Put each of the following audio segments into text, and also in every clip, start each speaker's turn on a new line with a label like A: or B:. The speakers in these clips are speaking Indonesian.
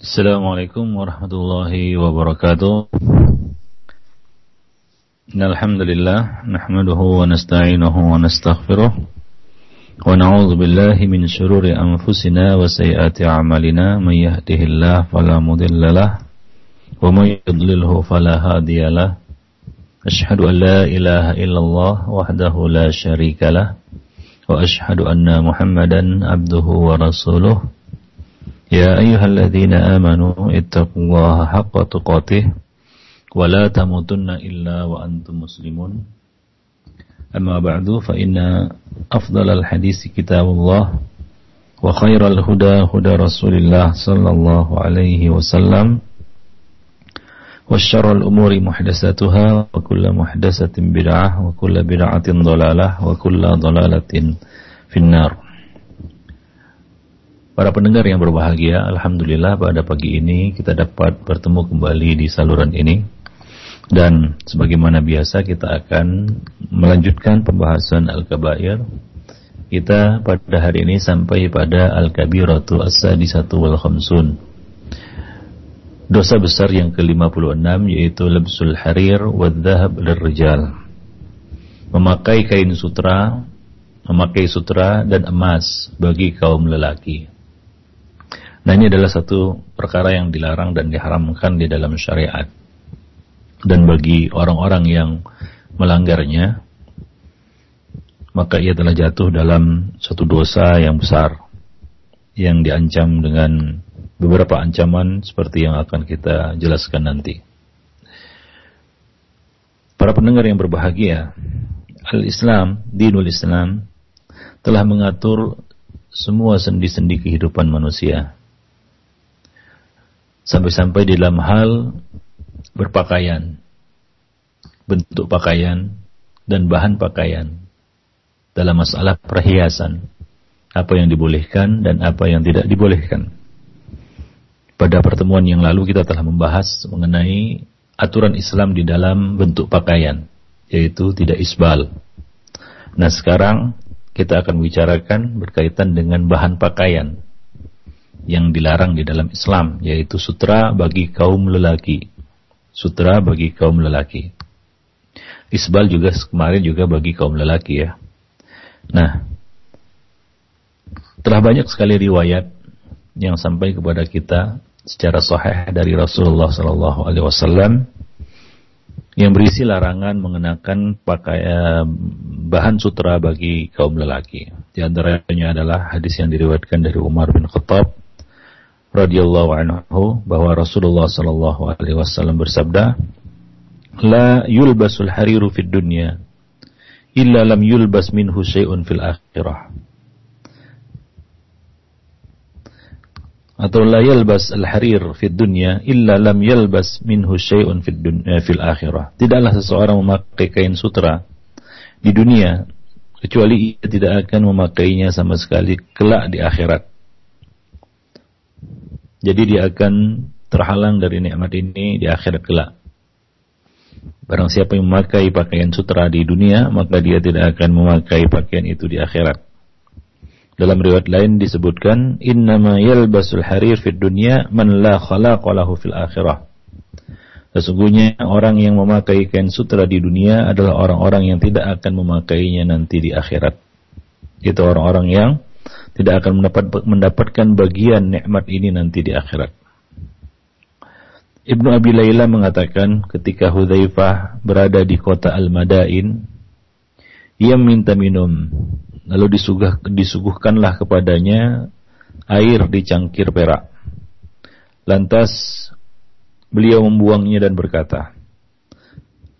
A: Assalamualaikum warahmatullahi wabarakatuh. Alhamdulillah nahmaduhu wa nasta'inuhu wa nastaghfiruh wa na'udzu billahi min shururi anfusina wa sayyiati a'malina may yahdihillahu fala mudilla lahu wa may. Ashhadu an la ilaha illallah wahdahu la syarika lahu wa ashhadu anna Muhammadan abduhu wa. يا أيها الذين آمنوا اتقوا الله حق تقاته ولا تموتن إلا وأنتم مسلمون. أما بعد فإن أفضل الحديث كتاب الله وخير الهدى هدى رسول الله صلى الله عليه وسلم والشر الأمور محدثاتها وكل محدثة بدعة وكل بدعة ضلالة وكل ضلالة في النار. Para pendengar yang berbahagia, Alhamdulillah pada pagi ini kita dapat bertemu kembali di saluran ini. Dan sebagaimana biasa kita akan melanjutkan pembahasan Al-Kabair. Kita pada hari ini sampai pada Al-Kabiratu As-Sadisatu wal Khamsun. Dosa besar yang ke-56 yaitu Lebsul Harir wa Dhahab. Memakai kain sutra, memakai sutra dan emas bagi kaum lelaki. Nah ini adalah satu perkara yang dilarang dan diharamkan di dalam syariat. Dan bagi orang-orang yang melanggarnya, maka ia telah jatuh dalam satu dosa yang besar yang diancam dengan beberapa ancaman seperti yang akan kita jelaskan nanti. Para pendengar yang berbahagia, Al-Islam, dinul Islam, telah mengatur semua sendi-sendi kehidupan manusia sampai-sampai di dalam hal berpakaian, bentuk pakaian dan bahan pakaian dalam masalah perhiasan, apa yang dibolehkan dan apa yang tidak dibolehkan. Pada pertemuan yang lalu kita telah membahas mengenai aturan Islam di dalam bentuk pakaian, yaitu tidak isbal. Nah sekarang kita akan bicarakan berkaitan dengan bahan pakaian yang dilarang di dalam Islam yaitu sutra bagi kaum lelaki. Sutra bagi kaum lelaki. Isbal juga kemarin juga bagi kaum lelaki ya. Nah, telah banyak sekali riwayat yang sampai kepada kita secara sahih dari Rasulullah Sallallahu Alaihi Wasallam yang berisi larangan mengenakan pakaian bahan sutra bagi kaum lelaki. Di antaranya adalah hadis yang diriwayatkan dari Umar bin Khattab radhiyallahu anhu bahwa Rasulullah sallallahu alaihi wasallam bersabda, "La yulbasul hariru fid dunya illa lam yulbas minhu syai'un fil akhirah." Atau la yalbas al-harir fid dunya illa lam yalbas minhu syai'un fid dunya fil akhirah. Tidaklah seseorang memakai kain sutra di dunia kecuali ia tidak akan memakainya sama sekali kelak di akhirat. Jadi dia akan terhalang dari nikmat ini di akhirat kelak. Barang siapa yang memakai pakaian sutra di dunia, maka dia tidak akan memakai pakaian itu di akhirat. Dalam riwayat lain disebutkan, Innama yalbasul harir fid dunya man la khalaqalahu fil akhirah. Sesungguhnya orang yang memakai kain sutra di dunia adalah orang-orang yang tidak akan memakainya nanti di akhirat. Itu orang-orang yang tidak akan mendapat mendapatkan bagian nikmat ini nanti di akhirat. Ibnu Abi Layla mengatakan ketika Hudzaifah berada di kota Al-Madain, ia minta minum. Lalu disuguh, disuguhkanlah kepadanya air di cangkir perak. Lantas beliau membuangnya dan berkata,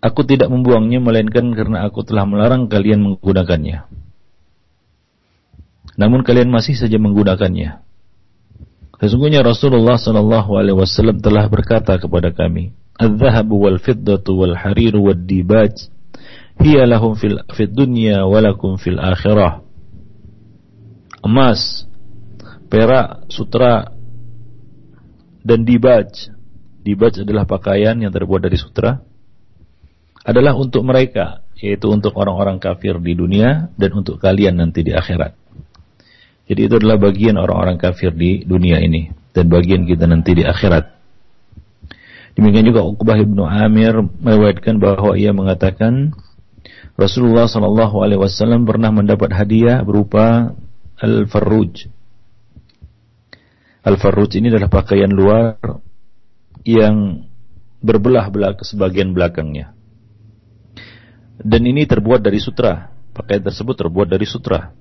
A: Aku tidak membuangnya melainkan karena aku telah melarang kalian menggunakannya namun kalian masih saja menggunakannya. Sesungguhnya Rasulullah sallallahu alaihi wasallam telah berkata kepada kami, "Adz-dzahabu wal fiddatu wal hariru wad dibaj hiya lahum fil fid dunya wa lakum fil akhirah." Emas, perak, sutra dan dibaj. Dibaj adalah pakaian yang terbuat dari sutra. Adalah untuk mereka, yaitu untuk orang-orang kafir di dunia dan untuk kalian nanti di akhirat. Jadi itu adalah bagian orang-orang kafir di dunia ini. dan bagian kita nanti di akhirat. Demikian juga Uqbah ibnu Amir meriwayatkan bahwa ia mengatakan Rasulullah Shallallahu Alaihi Wasallam pernah mendapat hadiah berupa al-farruj. Al-farruj ini adalah pakaian luar yang berbelah-belah ke sebagian belakangnya. Dan ini terbuat dari sutra. Pakaian tersebut terbuat dari sutra.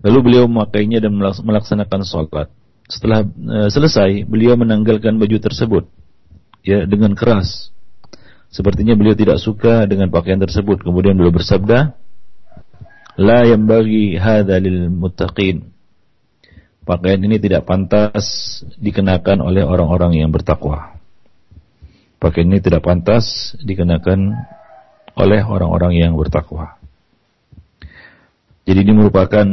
A: Lalu beliau memakainya dan melaksanakan sholat. Setelah uh, selesai, beliau menanggalkan baju tersebut ya dengan keras. Sepertinya beliau tidak suka dengan pakaian tersebut. Kemudian beliau bersabda, "La yang bagi hadza lil muttaqin." Pakaian ini tidak pantas dikenakan oleh orang-orang yang bertakwa. Pakaian ini tidak pantas dikenakan oleh orang-orang yang bertakwa. Jadi ini merupakan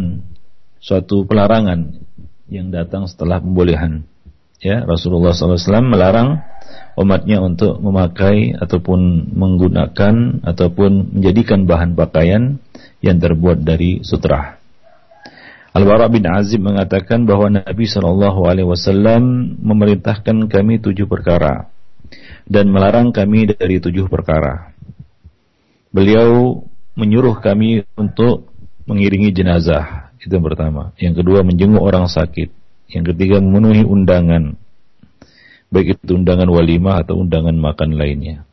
A: suatu pelarangan yang datang setelah pembolehan. Ya, Rasulullah SAW melarang umatnya untuk memakai ataupun menggunakan ataupun menjadikan bahan pakaian yang terbuat dari sutra. Al-Bara bin Azib mengatakan bahwa Nabi Shallallahu Alaihi Wasallam memerintahkan kami tujuh perkara dan melarang kami dari tujuh perkara. Beliau menyuruh kami untuk mengiringi jenazah itu yang pertama. Yang kedua menjenguk orang sakit. Yang ketiga memenuhi undangan baik itu undangan walimah atau undangan makan lainnya.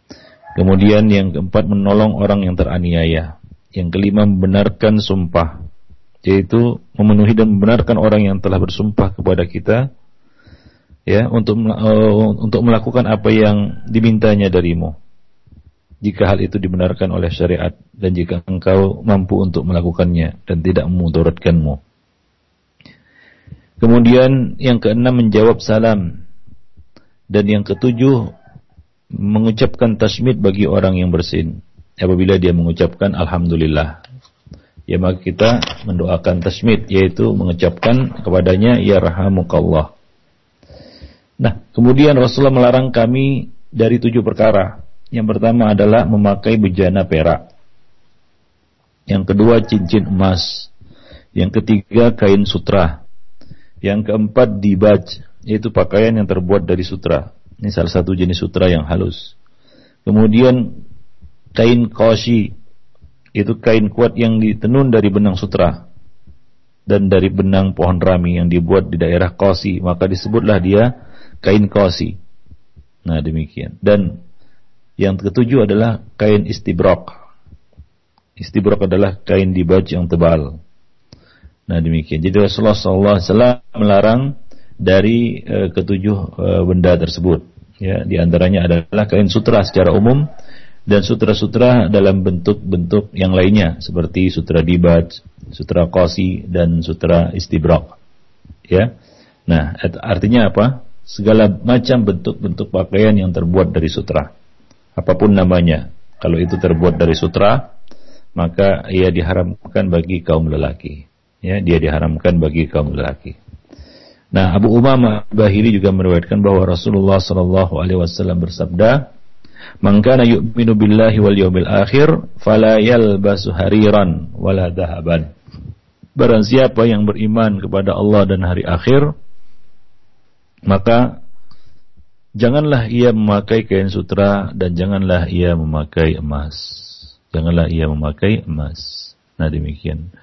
A: Kemudian yang keempat menolong orang yang teraniaya. Yang kelima membenarkan sumpah, yaitu memenuhi dan membenarkan orang yang telah bersumpah kepada kita ya untuk uh, untuk melakukan apa yang dimintanya darimu. Jika hal itu dibenarkan oleh syariat dan jika engkau mampu untuk melakukannya dan tidak memudaratkanmu. Kemudian yang keenam menjawab salam dan yang ketujuh, mengucapkan tasmid bagi orang yang bersin. Apabila dia mengucapkan Alhamdulillah. Ya maka kita mendoakan tasmid, yaitu mengucapkan kepadanya, Ya rahamukallah. Nah, kemudian Rasulullah melarang kami dari tujuh perkara. Yang pertama adalah memakai bejana perak. Yang kedua cincin emas. Yang ketiga kain sutra. Yang keempat dibaj yaitu pakaian yang terbuat dari sutra. Ini salah satu jenis sutra yang halus. Kemudian kain koshi, itu kain kuat yang ditenun dari benang sutra dan dari benang pohon rami yang dibuat di daerah kosi, maka disebutlah dia kain kosi. Nah demikian. Dan yang ketujuh adalah kain istibrok. Istibrok adalah kain dibaj yang tebal. Nah demikian. Jadi Rasulullah SAW melarang dari uh, ketujuh uh, benda tersebut. Ya, di antaranya adalah kain sutra secara umum dan sutra-sutra dalam bentuk-bentuk yang lainnya seperti sutra dibat, sutra kosi dan sutra istibrak. Ya. Nah, artinya apa? Segala macam bentuk-bentuk pakaian yang terbuat dari sutra. Apa pun namanya, kalau itu terbuat dari sutra, maka ia diharamkan bagi kaum lelaki. Ya, dia diharamkan bagi kaum lelaki. Nah, Abu Umamah Bahili juga meriwayatkan bahwa Rasulullah sallallahu alaihi wasallam bersabda, "Man kana yu'minu billahi wal yawmil akhir fala yalbasu hariran wala dahaban." Barang siapa yang beriman kepada Allah dan hari akhir, maka janganlah ia memakai kain sutra dan janganlah ia memakai emas. Janganlah ia memakai emas. Nah, demikian.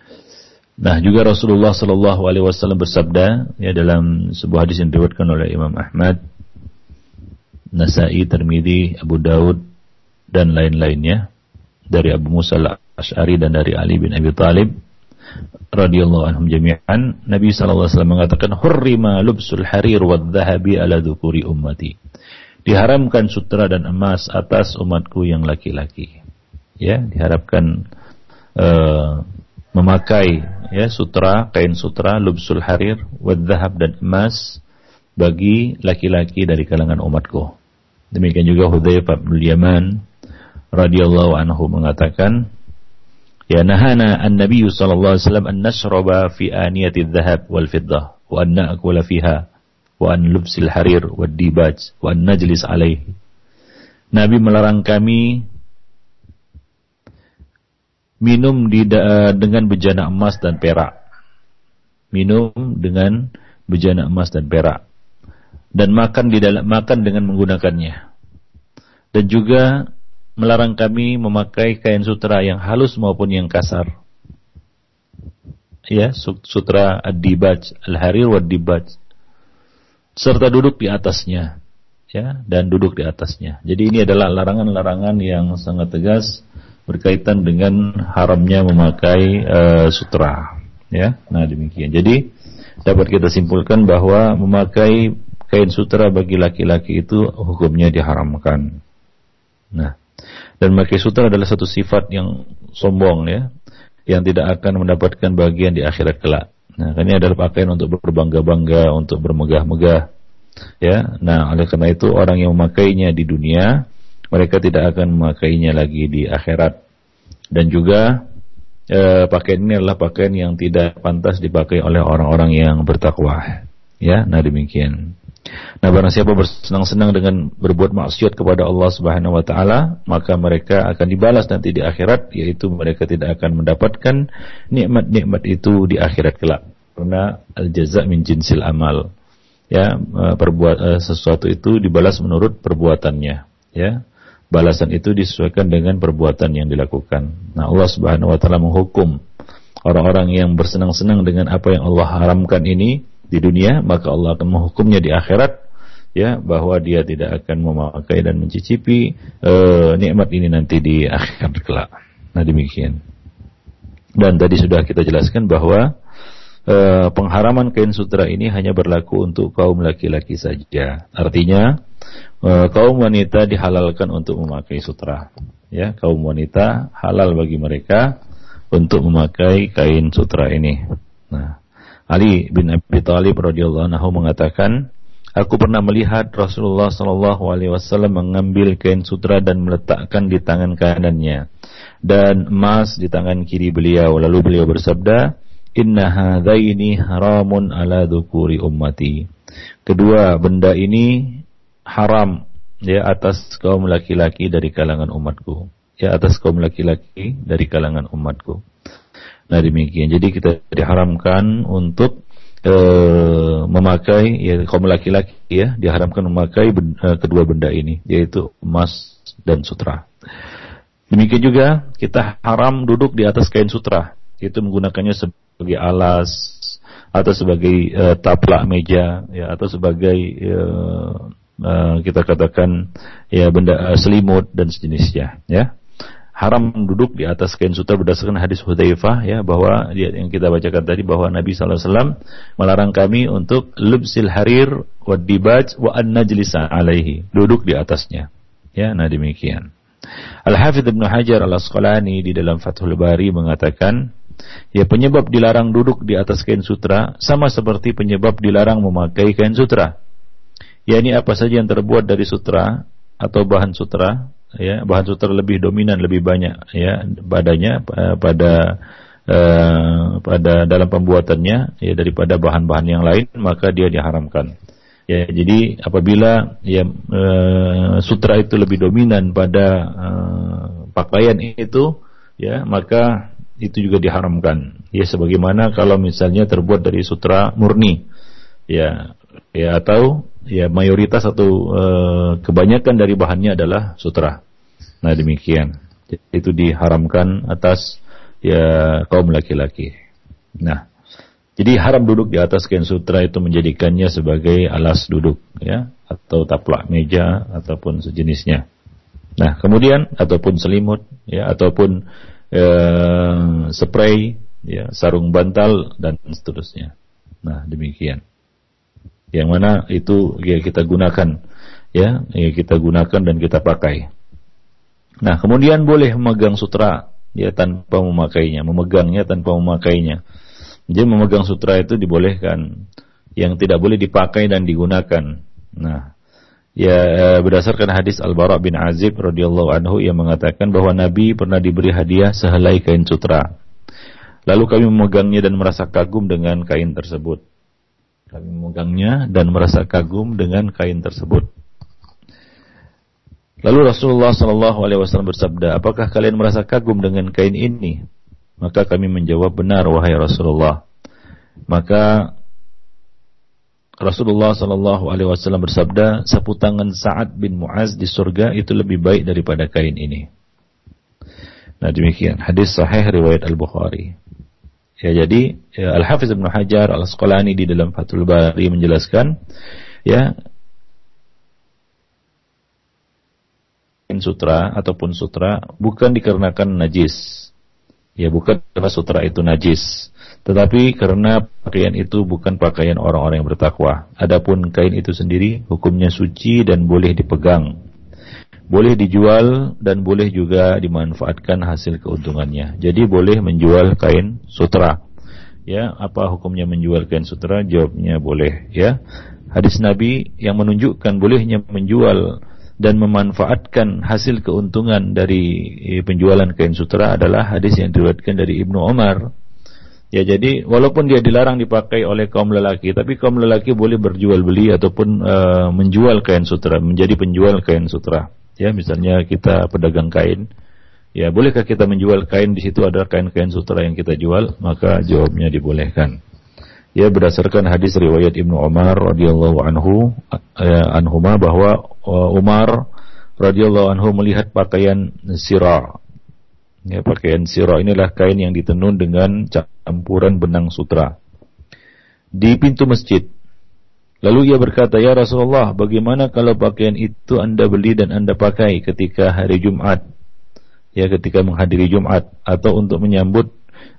A: Nah juga Rasulullah Shallallahu Alaihi Wasallam bersabda ya dalam sebuah hadis yang diriwayatkan oleh Imam Ahmad, Nasai, Termidi, Abu Daud dan lain-lainnya dari Abu Musa al-Ash'ari dan dari Ali bin Abi Talib radhiyallahu anhum jami'an Nabi sallallahu alaihi wasallam mengatakan hurrima lubsul harir wa dhahabi ala dhukuri ummati diharamkan sutra dan emas atas umatku yang laki-laki ya diharapkan uh, memakai ya sutra, kain sutra, lubsul harir, wadhahab dan emas bagi laki-laki dari kalangan umatku. Demikian juga Hudzaifah bin Yaman radhiyallahu anhu mengatakan, "Ya nahana an-nabiy sallallahu alaihi wasallam an nashraba fi aniyati dhahab wal fiddah wa an na'kula fiha wa an lubsil harir wad dibaj wa an najlis alaihi." Nabi melarang kami minum di, dengan bejana emas dan perak. Minum dengan bejana emas dan perak. dan makan di dalam makan dengan menggunakannya. Dan juga melarang kami memakai kain sutra yang halus maupun yang kasar. Ya, sutra ad-dibaj, al-harir wa dibaj serta duduk di atasnya. Ya, dan duduk di atasnya. Jadi ini adalah larangan-larangan yang sangat tegas berkaitan dengan haramnya memakai uh, sutra. Ya, nah demikian. Jadi dapat kita simpulkan bahwa memakai kain sutra bagi laki-laki itu hukumnya diharamkan. Nah, dan memakai sutra adalah satu sifat yang sombong ya, yang tidak akan mendapatkan bagian di akhirat kelak. Nah, ini adalah pakaian untuk berbangga-bangga, untuk bermegah-megah. Ya, nah oleh karena itu orang yang memakainya di dunia, mereka tidak akan memakainya lagi di akhirat. Dan juga eh, pakaian ini adalah pakaian yang tidak pantas dipakai oleh orang-orang yang bertakwa. Ya, nah demikian. Nah, barang siapa bersenang-senang dengan berbuat maksiat kepada Allah Subhanahu wa taala, maka mereka akan dibalas nanti di akhirat yaitu mereka tidak akan mendapatkan nikmat-nikmat itu di akhirat kelak. Karena al-jaza min jinsil amal. Ya, e, perbuat e, sesuatu itu dibalas menurut perbuatannya, ya. Balasan itu disesuaikan dengan perbuatan yang dilakukan. Nah, Allah Subhanahu wa taala menghukum orang-orang yang bersenang-senang dengan apa yang Allah haramkan ini di dunia, maka Allah akan menghukumnya di akhirat ya bahwa dia tidak akan memakai dan mencicipi uh, nikmat ini nanti di akhirat kelak. Nah demikian. Dan tadi sudah kita jelaskan bahwa uh, pengharaman kain sutra ini hanya berlaku untuk kaum laki-laki saja. Artinya uh, kaum wanita dihalalkan untuk memakai sutra. Ya, kaum wanita halal bagi mereka untuk memakai kain sutra ini. Nah, Ali bin Abi Thalib radhiyallahu anhu mengatakan, Aku pernah melihat Rasulullah Shallallahu Alaihi Wasallam mengambil kain sutra dan meletakkan di tangan kanannya dan emas di tangan kiri beliau. Lalu beliau bersabda, Inna hadaini haramun ala dukuri ummati. Kedua benda ini haram ya atas kaum laki-laki dari kalangan umatku. Ya atas kaum laki-laki dari kalangan umatku. Nah demikian. Jadi kita diharamkan untuk e, memakai ya kaum laki-laki ya diharamkan memakai ben, e, kedua benda ini yaitu emas dan sutra. Demikian juga kita haram duduk di atas kain sutra, yaitu menggunakannya sebagai alas atau sebagai e, taplak meja ya atau sebagai e, kita katakan ya benda selimut dan sejenisnya ya haram duduk di atas kain sutra berdasarkan hadis Hudzaifah ya bahwa yang kita bacakan tadi bahwa Nabi wasallam melarang kami untuk lubsil harir wa dibaj wa an najlisa alaihi duduk di atasnya. Ya nah demikian. Al-Hafidh Ibnu Hajar Al-Asqalani di dalam Fathul Bari mengatakan ya penyebab dilarang duduk di atas kain sutra sama seperti penyebab dilarang memakai kain sutra. Yakni apa saja yang terbuat dari sutra atau bahan sutra ya bahan sutra lebih dominan lebih banyak ya badannya uh, pada uh, pada dalam pembuatannya ya daripada bahan-bahan yang lain maka dia diharamkan. Ya jadi apabila ya uh, sutra itu lebih dominan pada pakaian itu ya maka itu juga diharamkan. Ya sebagaimana kalau misalnya terbuat dari sutra murni ya ya atau ya mayoritas atau e, kebanyakan dari bahannya adalah sutra. Nah demikian. Itu diharamkan atas ya kaum laki-laki. Nah, jadi haram duduk di atas kain sutra itu menjadikannya sebagai alas duduk ya atau taplak meja ataupun sejenisnya. Nah, kemudian ataupun selimut ya ataupun e, spray ya sarung bantal dan seterusnya. Nah, demikian yang mana itu ya kita gunakan ya, ya kita gunakan dan kita pakai. Nah, kemudian boleh memegang sutra ya tanpa memakainya, memegangnya tanpa memakainya. Jadi memegang sutra itu dibolehkan. Yang tidak boleh dipakai dan digunakan. Nah, ya eh, berdasarkan hadis Al-Bara bin Azib radhiyallahu anhu yang mengatakan bahwa Nabi pernah diberi hadiah sehelai kain sutra. Lalu kami memegangnya dan merasa kagum dengan kain tersebut. Kami memegangnya dan merasa kagum dengan kain tersebut. Lalu Rasulullah Shallallahu Alaihi Wasallam bersabda, apakah kalian merasa kagum dengan kain ini? Maka kami menjawab benar wahai Rasulullah. Maka Rasulullah Shallallahu Alaihi Wasallam bersabda, sapu tangan Sa'ad bin Muaz di surga itu lebih baik daripada kain ini. Nah demikian hadis sahih riwayat Al Bukhari. Ya jadi ya, Al Hafiz bin Hajar Al Asqalani di dalam Fathul Bari menjelaskan, ya sutra ataupun sutra bukan dikarenakan najis. Ya bukan karena sutra itu najis, tetapi karena pakaian itu bukan pakaian orang-orang yang bertakwa. Adapun kain itu sendiri hukumnya suci dan boleh dipegang. Boleh dijual dan boleh juga dimanfaatkan hasil keuntungannya. Jadi boleh menjual kain sutra. Ya, apa hukumnya menjual kain sutra? Jawabnya boleh, ya. Hadis Nabi yang menunjukkan bolehnya menjual dan memanfaatkan hasil keuntungan dari eh, penjualan kain sutra adalah hadis yang diriwayatkan dari Ibnu Umar. Ya jadi walaupun dia dilarang dipakai oleh kaum lelaki, tapi kaum lelaki boleh berjual beli ataupun uh, menjual kain sutra, menjadi penjual kain sutra. Ya misalnya kita pedagang kain, ya bolehkah kita menjual kain? Di situ ada kain-kain sutra yang kita jual? Maka jawabnya dibolehkan. Ya berdasarkan hadis riwayat Ibnu Umar radhiyallahu anhu ya, anhuma bahwa uh, Umar radhiyallahu anhu melihat pakaian sirah. Ya pakaian sirah inilah kain yang ditenun dengan campuran benang sutra. Di pintu masjid lalu ia berkata ya Rasulullah bagaimana kalau pakaian itu Anda beli dan Anda pakai ketika hari Jumat ya ketika menghadiri Jumat atau untuk menyambut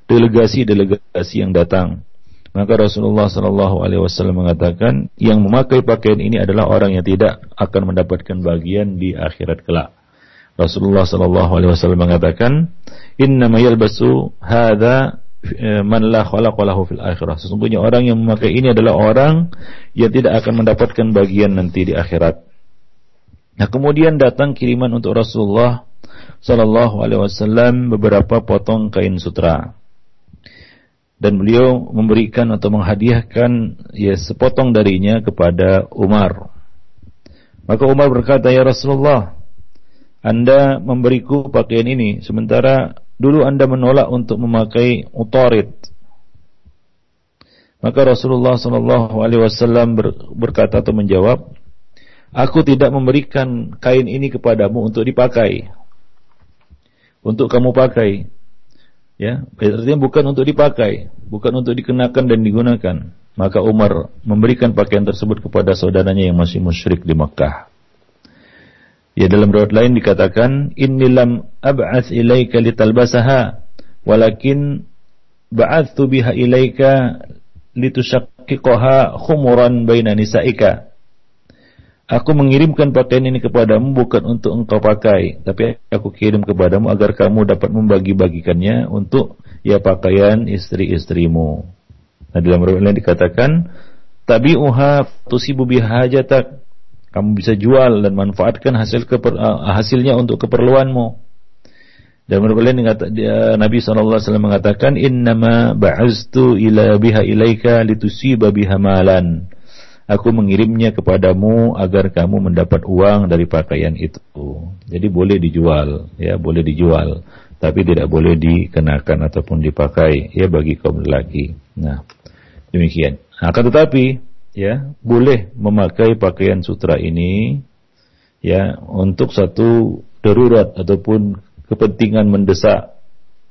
A: delegasi-delegasi yang datang maka Rasulullah Shallallahu Alaihi Wasallam mengatakan, yang memakai pakaian ini adalah orang yang tidak akan mendapatkan bagian di akhirat kelak. Rasulullah Shallallahu Alaihi Wasallam mengatakan, Inna yalbasu hada eh, man la khalaqalahu fil akhirah. Sesungguhnya orang yang memakai ini adalah orang yang tidak akan mendapatkan bagian nanti di akhirat. Nah, kemudian datang kiriman untuk Rasulullah Shallallahu Alaihi Wasallam beberapa potong kain sutra dan beliau memberikan atau menghadiahkan ya sepotong darinya kepada Umar. Maka Umar berkata, "Ya Rasulullah, Anda memberiku pakaian ini sementara dulu Anda menolak untuk memakai utarid." Maka Rasulullah wasallam berkata atau menjawab, "Aku tidak memberikan kain ini kepadamu untuk dipakai. Untuk kamu pakai, Ya, artinya bukan untuk dipakai, bukan untuk dikenakan dan digunakan. Maka Umar memberikan pakaian tersebut kepada saudaranya yang masih musyrik di Makkah. Ya dalam riwayat lain dikatakan, "Innilam ab'ats ilaika litalbasaha, walakin ba'atsu biha ilaika litushaqqiqaha khumuran baina nisa'ika." Aku mengirimkan pakaian ini kepadamu bukan untuk engkau pakai, tapi aku kirim kepadamu agar kamu dapat membagi-bagikannya untuk ya pakaian istri-istrimu. Nah dalam riwayat lain dikatakan, tabi'uha tusibu bihajatak. Kamu bisa jual dan manfaatkan hasil keper, uh, hasilnya untuk keperluanmu. Dan riwayat lain Nabi SAW mengatakan, Innama ba'aztu ila biha ilaika litusiba biha malan aku mengirimnya kepadamu agar kamu mendapat uang dari pakaian itu. Jadi boleh dijual, ya boleh dijual, tapi tidak boleh dikenakan ataupun dipakai ya bagi kaum lelaki. Nah, demikian. Akan tetapi ya boleh memakai pakaian sutra ini ya untuk satu darurat ataupun kepentingan mendesak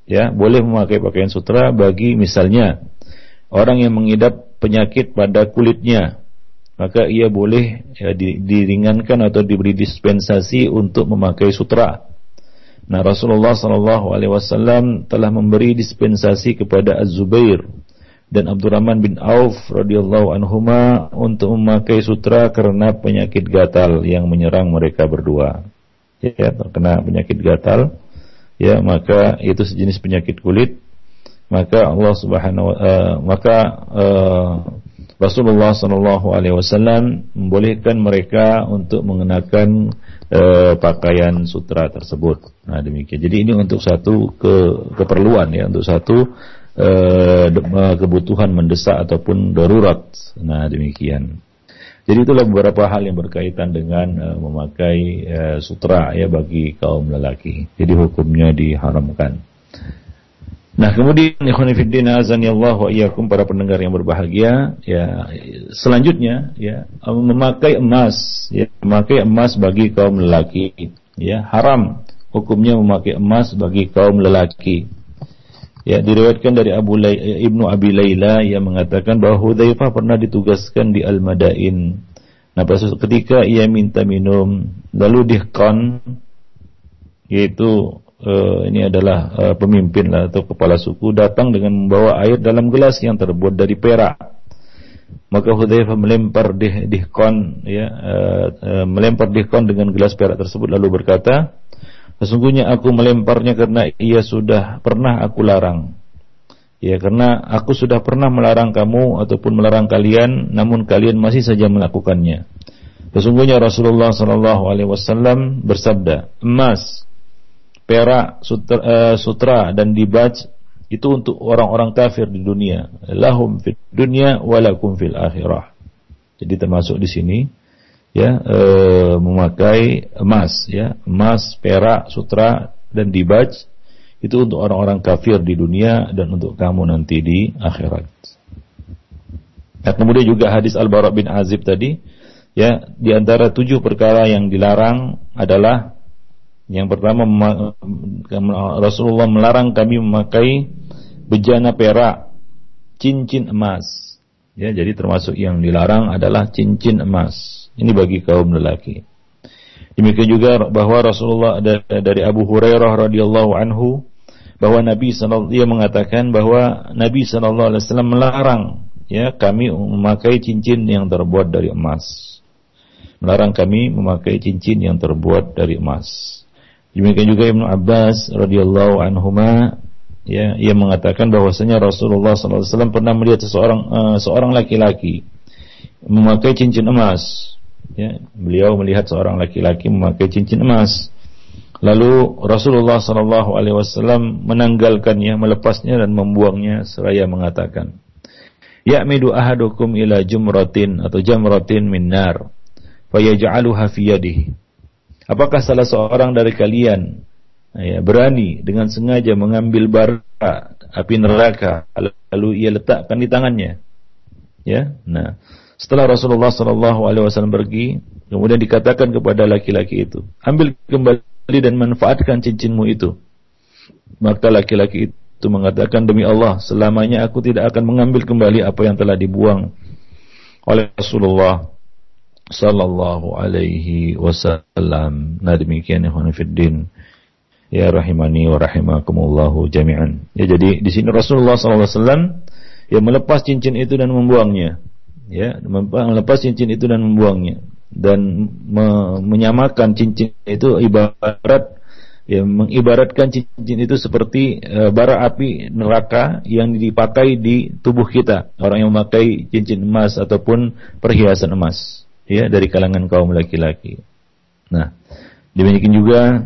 A: ya boleh memakai pakaian sutra bagi misalnya orang yang mengidap penyakit pada kulitnya maka ia boleh ya, diringankan atau diberi dispensasi untuk memakai sutra. Nah Rasulullah Shallallahu Alaihi Wasallam telah memberi dispensasi kepada Az-Zubair dan Abdurrahman bin Auf radhiyallahu anhuma untuk memakai sutra karena penyakit gatal yang menyerang mereka berdua. Ya, terkena penyakit gatal, ya maka itu sejenis penyakit kulit. Maka Allah Subhanahu uh, maka uh, Rasulullah Shallallahu Alaihi Wasallam membolehkan mereka untuk mengenakan e, pakaian sutra tersebut. Nah demikian. Jadi ini untuk satu ke, keperluan ya, untuk satu e, kebutuhan mendesak ataupun darurat. Nah demikian. Jadi itulah beberapa hal yang berkaitan dengan e, memakai e, sutra ya bagi kaum lelaki. Jadi hukumnya diharamkan. Nah, kemudian ikhwanifiddin azani Allah wa iyyakum para pendengar yang berbahagia, ya selanjutnya ya memakai emas, ya memakai emas bagi kaum lelaki, ya haram hukumnya memakai emas bagi kaum lelaki. Ya, diriwayatkan dari Abu Lay, Ibnu Abi Laila yang mengatakan bahwa Hudzaifah pernah ditugaskan di Al-Madain. Nah, suatu ketika ia minta minum, lalu dihkon yaitu uh, ini adalah uh, pemimpin lah, atau kepala suku datang dengan membawa air dalam gelas yang terbuat dari perak. Maka Hudzaifah melempar di dihkon ya uh, melempar dihkon dengan gelas perak tersebut lalu berkata, "Sesungguhnya aku melemparnya karena ia sudah pernah aku larang." Ya, karena aku sudah pernah melarang kamu ataupun melarang kalian, namun kalian masih saja melakukannya. Sesungguhnya Rasulullah Shallallahu Alaihi Wasallam bersabda, emas perak, sutra, uh, sutra dan dibaj itu untuk orang-orang kafir di dunia. Lahum fid dunya walakum fil akhirah. Jadi termasuk di sini ya e, memakai emas ya, emas, perak, sutra dan dibaj itu untuk orang-orang kafir di dunia dan untuk kamu nanti di akhirat. Nah, kemudian juga hadis Al-Bara bin Azib tadi ya di antara tujuh perkara yang dilarang adalah yang pertama Rasulullah melarang kami memakai bejana perak, cincin emas. Ya, jadi termasuk yang dilarang adalah cincin emas. Ini bagi kaum lelaki. Demikian juga bahwa Rasulullah dari Abu Hurairah radhiyallahu anhu bahwa Nabi sallallahu dia mengatakan bahwa Nabi wasallam melarang ya kami memakai cincin yang terbuat dari emas. Melarang kami memakai cincin yang terbuat dari emas. Demikian juga Ibnu Abbas radhiyallahu anhuma ya ia mengatakan bahwasanya Rasulullah SAW pernah melihat seseorang uh, seorang laki-laki memakai cincin emas ya beliau melihat seorang laki-laki memakai cincin emas lalu Rasulullah sallallahu alaihi wasallam menanggalkannya melepasnya dan membuangnya seraya mengatakan ya'midu ahadukum ila jumratin atau jamratin min nar fayaj'aluha fi yadihi Apakah salah seorang dari kalian ya, berani dengan sengaja mengambil bara api neraka lalu ia letakkan di tangannya? Ya, nah setelah Rasulullah Shallallahu Alaihi Wasallam pergi, kemudian dikatakan kepada laki-laki itu, ambil kembali dan manfaatkan cincinmu itu. Maka laki-laki itu mengatakan demi Allah, selamanya aku tidak akan mengambil kembali apa yang telah dibuang oleh Rasulullah sallallahu alaihi wasallam. Nah demikian ya. Ya rahimani wa rahimakumullahu jami'an. Ya jadi di sini Rasulullah sallallahu alaihi wasallam ya melepas cincin itu dan membuangnya. Ya, melepas cincin itu dan membuangnya. Dan me menyamakan cincin itu ibarat ya mengibaratkan cincin itu seperti e, bara api neraka yang dipakai di tubuh kita. Orang yang memakai cincin emas ataupun perhiasan emas. Ya dari kalangan kaum laki-laki. Nah, demikian juga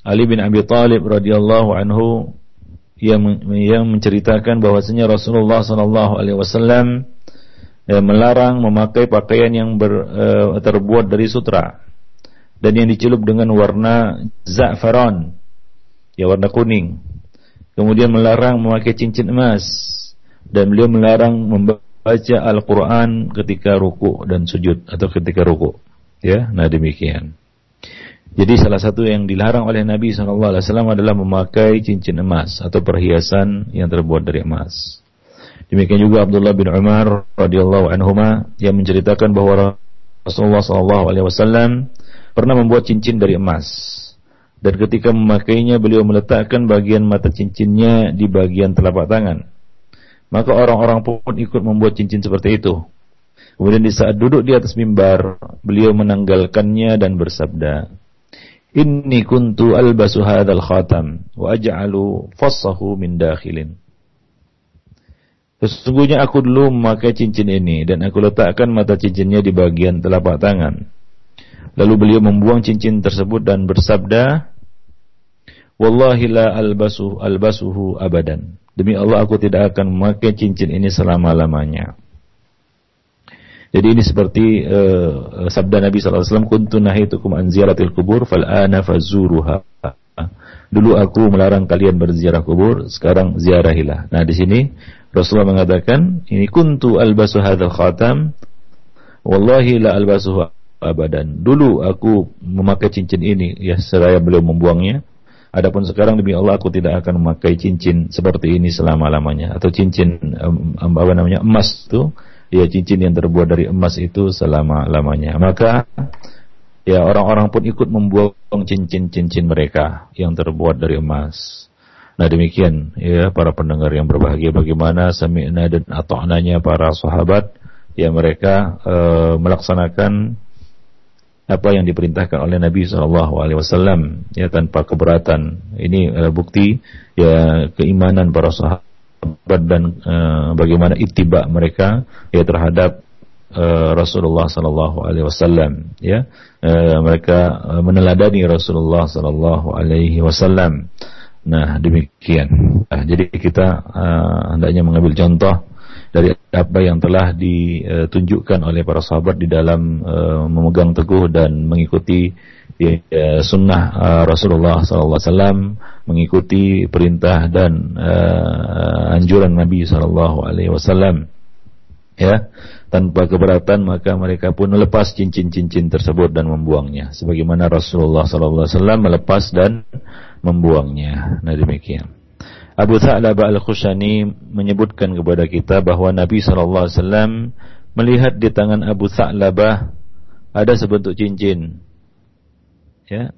A: Ali bin Abi Thalib radhiyallahu anhu yang yang menceritakan bahwasanya Rasulullah sallallahu alaihi wasallam ya, melarang memakai pakaian yang ber, uh, terbuat dari sutra dan yang dicelup dengan warna za'faran ya warna kuning. Kemudian melarang memakai cincin emas dan beliau melarang baca Al-Quran ketika ruku dan sujud atau ketika ruku. Ya, nah demikian. Jadi salah satu yang dilarang oleh Nabi SAW adalah memakai cincin emas atau perhiasan yang terbuat dari emas. Demikian juga Abdullah bin Umar radhiyallahu anhu yang menceritakan bahwa Rasulullah SAW pernah membuat cincin dari emas. Dan ketika memakainya beliau meletakkan bagian mata cincinnya di bagian telapak tangan maka orang-orang pun ikut membuat cincin seperti itu. Kemudian di saat duduk di atas mimbar, beliau menanggalkannya dan bersabda, Inni kuntu albasu hadzal khatam wa aj'alu fassahu min dakhilin. Sesungguhnya aku dulu memakai cincin ini dan aku letakkan mata cincinnya di bagian telapak tangan. Lalu beliau membuang cincin tersebut dan bersabda, Wallahi la albasuhu, albasuhu abadan. Demi Allah aku tidak akan memakai cincin ini selama-lamanya. Jadi ini seperti uh, sabda Nabi SAW, Kuntu nahitukum an ziyaratil kubur, fal'ana fazuruha. Dulu aku melarang kalian berziarah kubur, sekarang ziarahilah. Nah, di sini Rasulullah mengatakan, ini kuntu albasu hadzal khatam wallahi la albasuhu abadan. Dulu aku memakai cincin ini ya seraya beliau membuangnya. Adapun sekarang demi Allah aku tidak akan memakai cincin seperti ini selama-lamanya atau cincin um, apa namanya emas itu ya cincin yang terbuat dari emas itu selama-lamanya. Maka ya orang-orang pun ikut membuang cincin-cincin mereka yang terbuat dari emas. Nah demikian ya para pendengar yang berbahagia bagaimana sami'na dan ata'nanya para sahabat. Yang mereka e, melaksanakan apa yang diperintahkan oleh Nabi Shallallahu Alaihi Wasallam ya tanpa keberatan. Ini e, bukti ya keimanan para sahabat dan e, bagaimana ittiba mereka ya terhadap uh, Rasulullah sallallahu alaihi wasallam ya. Mereka meneladani Rasulullah sallallahu alaihi wasallam nah demikian nah, jadi kita uh, hendaknya mengambil contoh dari apa yang telah ditunjukkan oleh para sahabat di dalam uh, memegang teguh dan mengikuti ya, sunnah uh, Rasulullah SAW, mengikuti perintah dan uh, anjuran Nabi Wasallam. Ya, tanpa keberatan maka mereka pun melepas cincin-cincin tersebut dan membuangnya sebagaimana Rasulullah SAW melepas dan membuangnya. Nah demikian. Abu Tha'labah Al-Khushani menyebutkan kepada kita bahwa Nabi SAW melihat di tangan Abu Tha'labah ada sebentuk cincin. Ya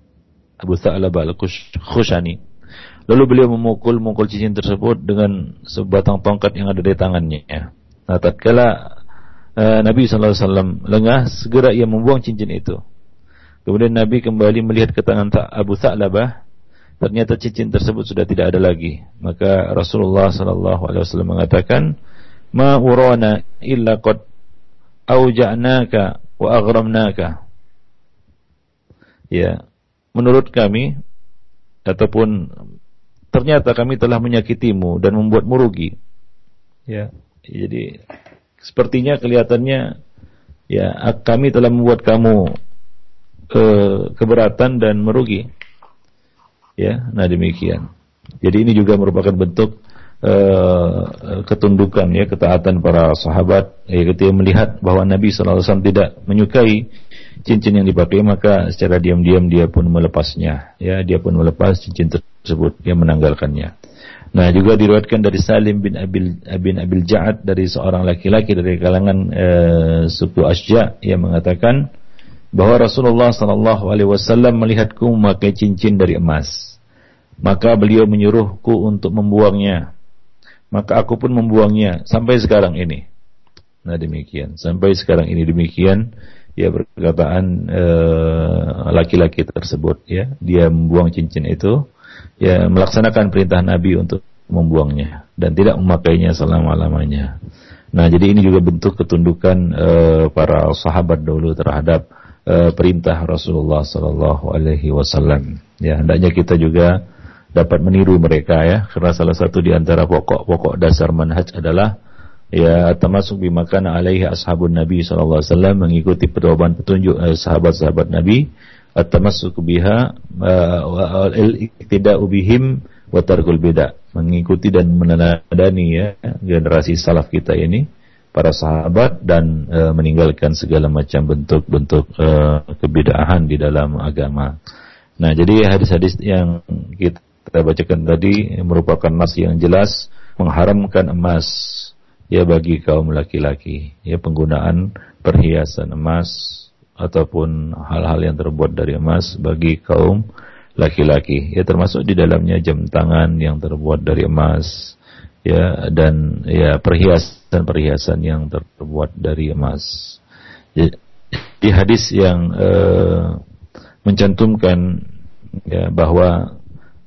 A: Abu Tha'labah Al-Khushani. Lalu beliau memukul-mukul cincin tersebut dengan sebatang tongkat yang ada di tangannya nah tatkala uh, Nabi SAW lengah, segera ia membuang cincin itu. Kemudian Nabi kembali melihat ke tangan Abu Tha'labah, ternyata cincin tersebut sudah tidak ada lagi. Maka Rasulullah SAW mengatakan, Ma urana illa qad auja'naka wa aghramnaka. Ya, menurut kami ataupun ternyata kami telah menyakitimu dan membuatmu rugi. Ya, jadi sepertinya kelihatannya ya kami telah membuat kamu ke, keberatan dan merugi. Ya, nah demikian. Jadi ini juga merupakan bentuk uh, ketundukan ya ketaatan para sahabat ya, ketika melihat bahwa Nabi SAW tidak menyukai cincin yang dipakai maka secara diam-diam dia pun melepasnya. Ya dia pun melepas cincin tersebut dia menanggalkannya. Nah juga diriwayatkan dari Salim bin Abil bin Abil Ja'ad dari seorang laki-laki dari kalangan e, suku Asja yang mengatakan bahwa Rasulullah Sallallahu Alaihi Wasallam melihatku memakai cincin dari emas, maka beliau menyuruhku untuk membuangnya, maka aku pun membuangnya sampai sekarang ini. Nah demikian sampai sekarang ini demikian ya perkataan eh, laki-laki e, tersebut ya dia membuang cincin itu ya melaksanakan perintah Nabi untuk membuangnya dan tidak memakainya selama-lamanya. Nah, jadi ini juga bentuk ketundukan uh, para sahabat dahulu terhadap uh, perintah Rasulullah sallallahu alaihi wasallam. Ya, hendaknya kita juga dapat meniru mereka ya, karena salah satu di antara pokok-pokok dasar manhaj adalah ya termasuk bimakan alaihi ashabun Nabi sallallahu alaihi wasallam mengikuti pedoman petunjuk uh, sahabat-sahabat Nabi at-tamassuk biha al-iktida'u bihim wa tarkul mengikuti dan meneladani ya generasi salaf kita ini para sahabat dan e, meninggalkan segala macam bentuk-bentuk e, kebidahan di dalam agama. Nah, jadi hadis-hadis yang kita bacakan tadi merupakan nas yang jelas mengharamkan emas ya bagi kaum laki-laki ya penggunaan perhiasan emas ataupun hal-hal yang terbuat dari emas bagi kaum laki-laki. Ya termasuk di dalamnya jam tangan yang terbuat dari emas ya dan ya perhiasan-perhiasan yang terbuat dari emas. Ya, di hadis yang uh, mencantumkan ya bahwa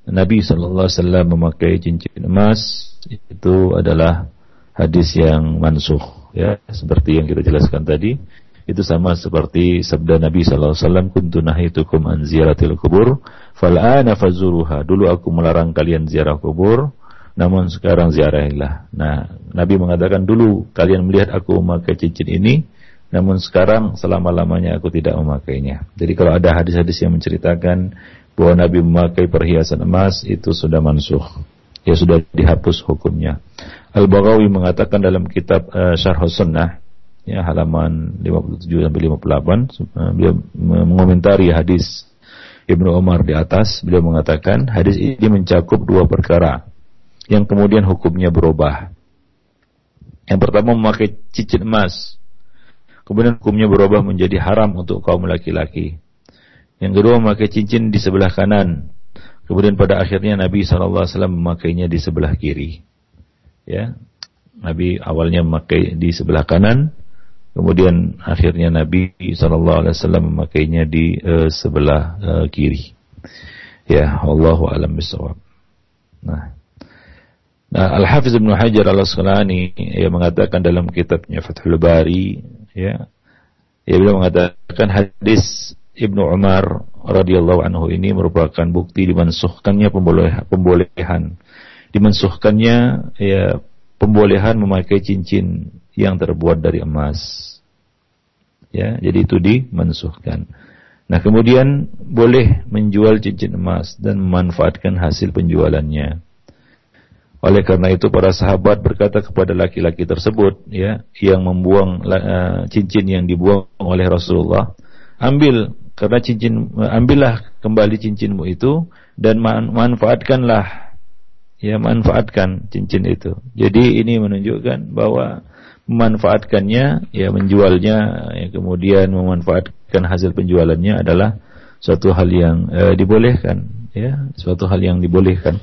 A: Nabi Shallallahu Alaihi Wasallam memakai cincin emas itu adalah hadis yang mansuh ya seperti yang kita jelaskan tadi. Itu sama seperti sabda Nabi sallallahu alaihi wasallam kuntu nahitukum an ziyaratil kubur fal'ana fazuruha. Dulu aku melarang kalian ziarah kubur namun sekarang ziarahilah. Nah Nabi mengatakan dulu kalian melihat aku memakai cincin ini namun sekarang selama-lamanya aku tidak memakainya. Jadi kalau ada hadis-hadis yang menceritakan bahwa Nabi memakai perhiasan emas itu sudah mansuh. Ya sudah dihapus hukumnya. Al-Baghawi mengatakan dalam kitab uh, Syarh Sunnah ya halaman 57 sampai 58 uh, beliau mengomentari hadis Ibnu Umar di atas beliau mengatakan hadis ini mencakup dua perkara yang kemudian hukumnya berubah. Yang pertama memakai cincin emas Kemudian hukumnya berubah menjadi haram untuk kaum laki-laki. Yang kedua memakai cincin di sebelah kanan. Kemudian pada akhirnya Nabi SAW memakainya di sebelah kiri. Ya, Nabi awalnya memakai di sebelah kanan, kemudian akhirnya Nabi SAW memakainya di uh, sebelah uh, kiri. Ya, Allahu alam bisawab. Nah, Nah, Al-Hafiz Ibnu Hajar Al-Asqalani yang mengatakan dalam kitabnya Fathul Bari ya ya beliau mengatakan hadis Ibnu Umar radhiyallahu anhu ini merupakan bukti dimansuhkannya pembolehan, pembolehan. Dimansuhkannya ya pembolehan memakai cincin yang terbuat dari emas. Ya jadi itu dimansuhkan. Nah kemudian boleh menjual cincin emas dan memanfaatkan hasil penjualannya. Oleh karena itu para sahabat berkata kepada laki-laki tersebut ya yang membuang uh, cincin yang dibuang oleh Rasulullah, ambil karena cincin ambillah kembali cincinmu itu dan man, manfaatkanlah ya manfaatkan cincin itu. Jadi ini menunjukkan bahwa memanfaatkannya ya menjualnya ya kemudian memanfaatkan hasil penjualannya adalah suatu hal yang uh, dibolehkan ya suatu hal yang dibolehkan.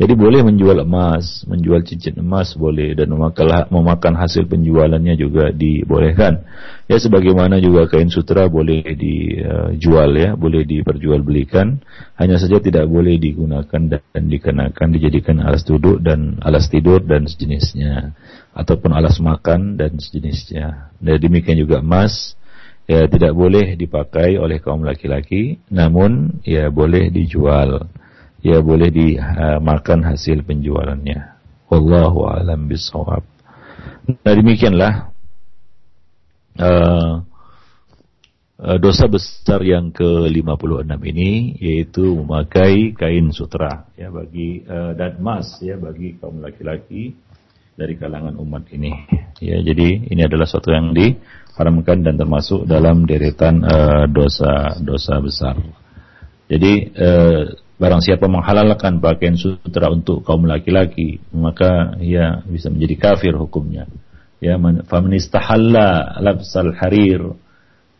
A: Jadi boleh menjual emas, menjual cincin emas boleh dan memakan, hasil penjualannya juga dibolehkan. Ya sebagaimana juga kain sutra boleh dijual ya, boleh diperjualbelikan. Hanya saja tidak boleh digunakan dan dikenakan dijadikan alas duduk dan alas tidur dan sejenisnya ataupun alas makan dan sejenisnya. Dan demikian juga emas ya tidak boleh dipakai oleh kaum laki-laki namun ya boleh dijual ya boleh dimakan hasil penjualannya. Wallahu alam bisawab. Nah demikianlah uh, dosa besar yang ke-56 ini yaitu memakai kain sutra ya bagi uh, dan emas ya bagi kaum laki-laki dari kalangan umat ini. Ya jadi ini adalah suatu yang diharamkan dan termasuk dalam deretan dosa-dosa uh, besar. Jadi uh, Barang siapa menghalalkan pakaian sutra untuk kaum laki-laki, maka ia bisa menjadi kafir hukumnya. Ya, faman istahalla labsal harir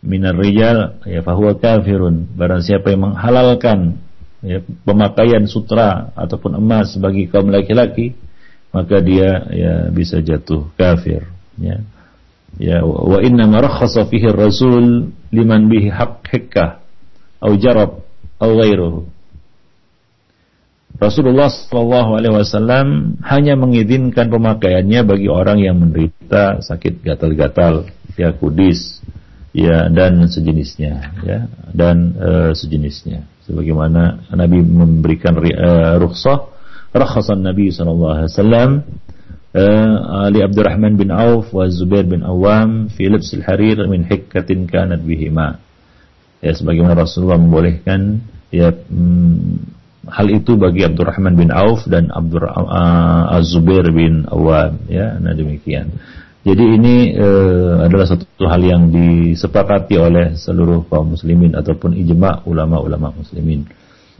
A: minar rijal ya fahuwa kafirun. Barang siapa yang menghalalkan ya, pemakaian sutra ataupun emas bagi kaum laki-laki, maka dia ya bisa jatuh kafir. Ya. Ya, wa inna ma rakhasa fihi rasul liman bihi haqq hikkah au jarab au ghairuhu. Rasulullah Shallallahu Alaihi Wasallam hanya mengizinkan pemakaiannya bagi orang yang menderita sakit gatal-gatal, ya kudis, ya dan sejenisnya, ya dan uh, sejenisnya. Sebagaimana Nabi memberikan uh, rukhsah, Nabi Shallallahu Alaihi Wasallam uh, Ali Abdurrahman bin Auf wa Zubair bin Awam fi libsil harir min hikkatin kanat bihima. Ya sebagaimana Rasulullah membolehkan ya mm, hal itu bagi Abdurrahman bin Auf dan Abdur uh, Az-Zubair bin Awam ya. Nah demikian. Jadi ini uh, adalah satu hal yang disepakati oleh seluruh kaum muslimin ataupun ijma ulama-ulama muslimin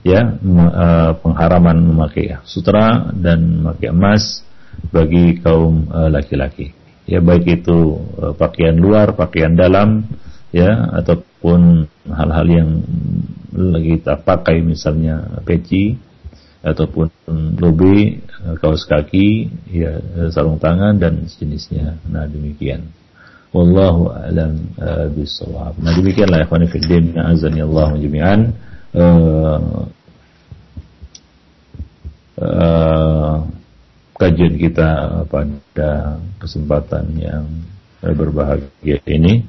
A: ya. Uh, pengharaman memakai sutra dan memakai emas bagi kaum uh, laki-laki. Ya baik itu uh, pakaian luar pakaian dalam ya ataupun hal-hal yang lagi kita pakai misalnya peci ataupun lobe kaos kaki ya sarung tangan dan sejenisnya. Nah demikian. Wallahu alam uh, bisawab nah demikianlah ikhwan fillah azani Allah jami'an. Uh, uh, kajian kita pada kesempatan yang berbahagia ini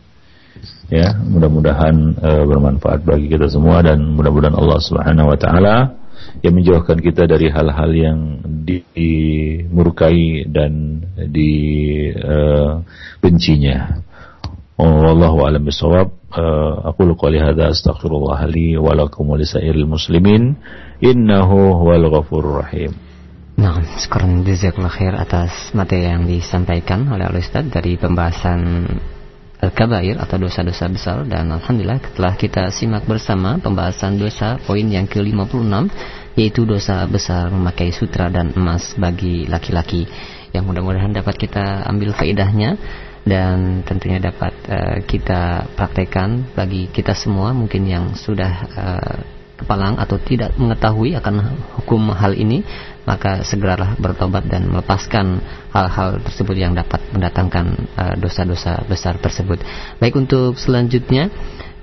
A: ya mudah-mudahan e, bermanfaat bagi kita semua dan mudah-mudahan Allah Subhanahu wa taala yang menjauhkan kita dari hal-hal yang dimurkai dan dibencinya. Wallahu a'lam bishawab. Aku qouli hadza astaghfirullah li wa lakum wa lisairil muslimin innahu huwal ghafurur rahim.
B: Nah, sekarang jazakallah khair atas materi yang disampaikan oleh Ustaz dari pembahasan Al-Kabair atau dosa-dosa besar. Dan Alhamdulillah setelah kita simak bersama pembahasan dosa poin yang ke-56 yaitu dosa besar memakai sutra dan emas bagi laki-laki. Yang mudah-mudahan dapat kita ambil faedahnya dan tentunya dapat uh, kita praktekkan bagi kita semua. Mungkin yang sudah uh, kepalang atau tidak mengetahui akan hukum hal ini maka segeralah bertobat dan melepaskan hal-hal tersebut yang dapat mendatangkan eh, dosa-dosa besar tersebut. Baik untuk selanjutnya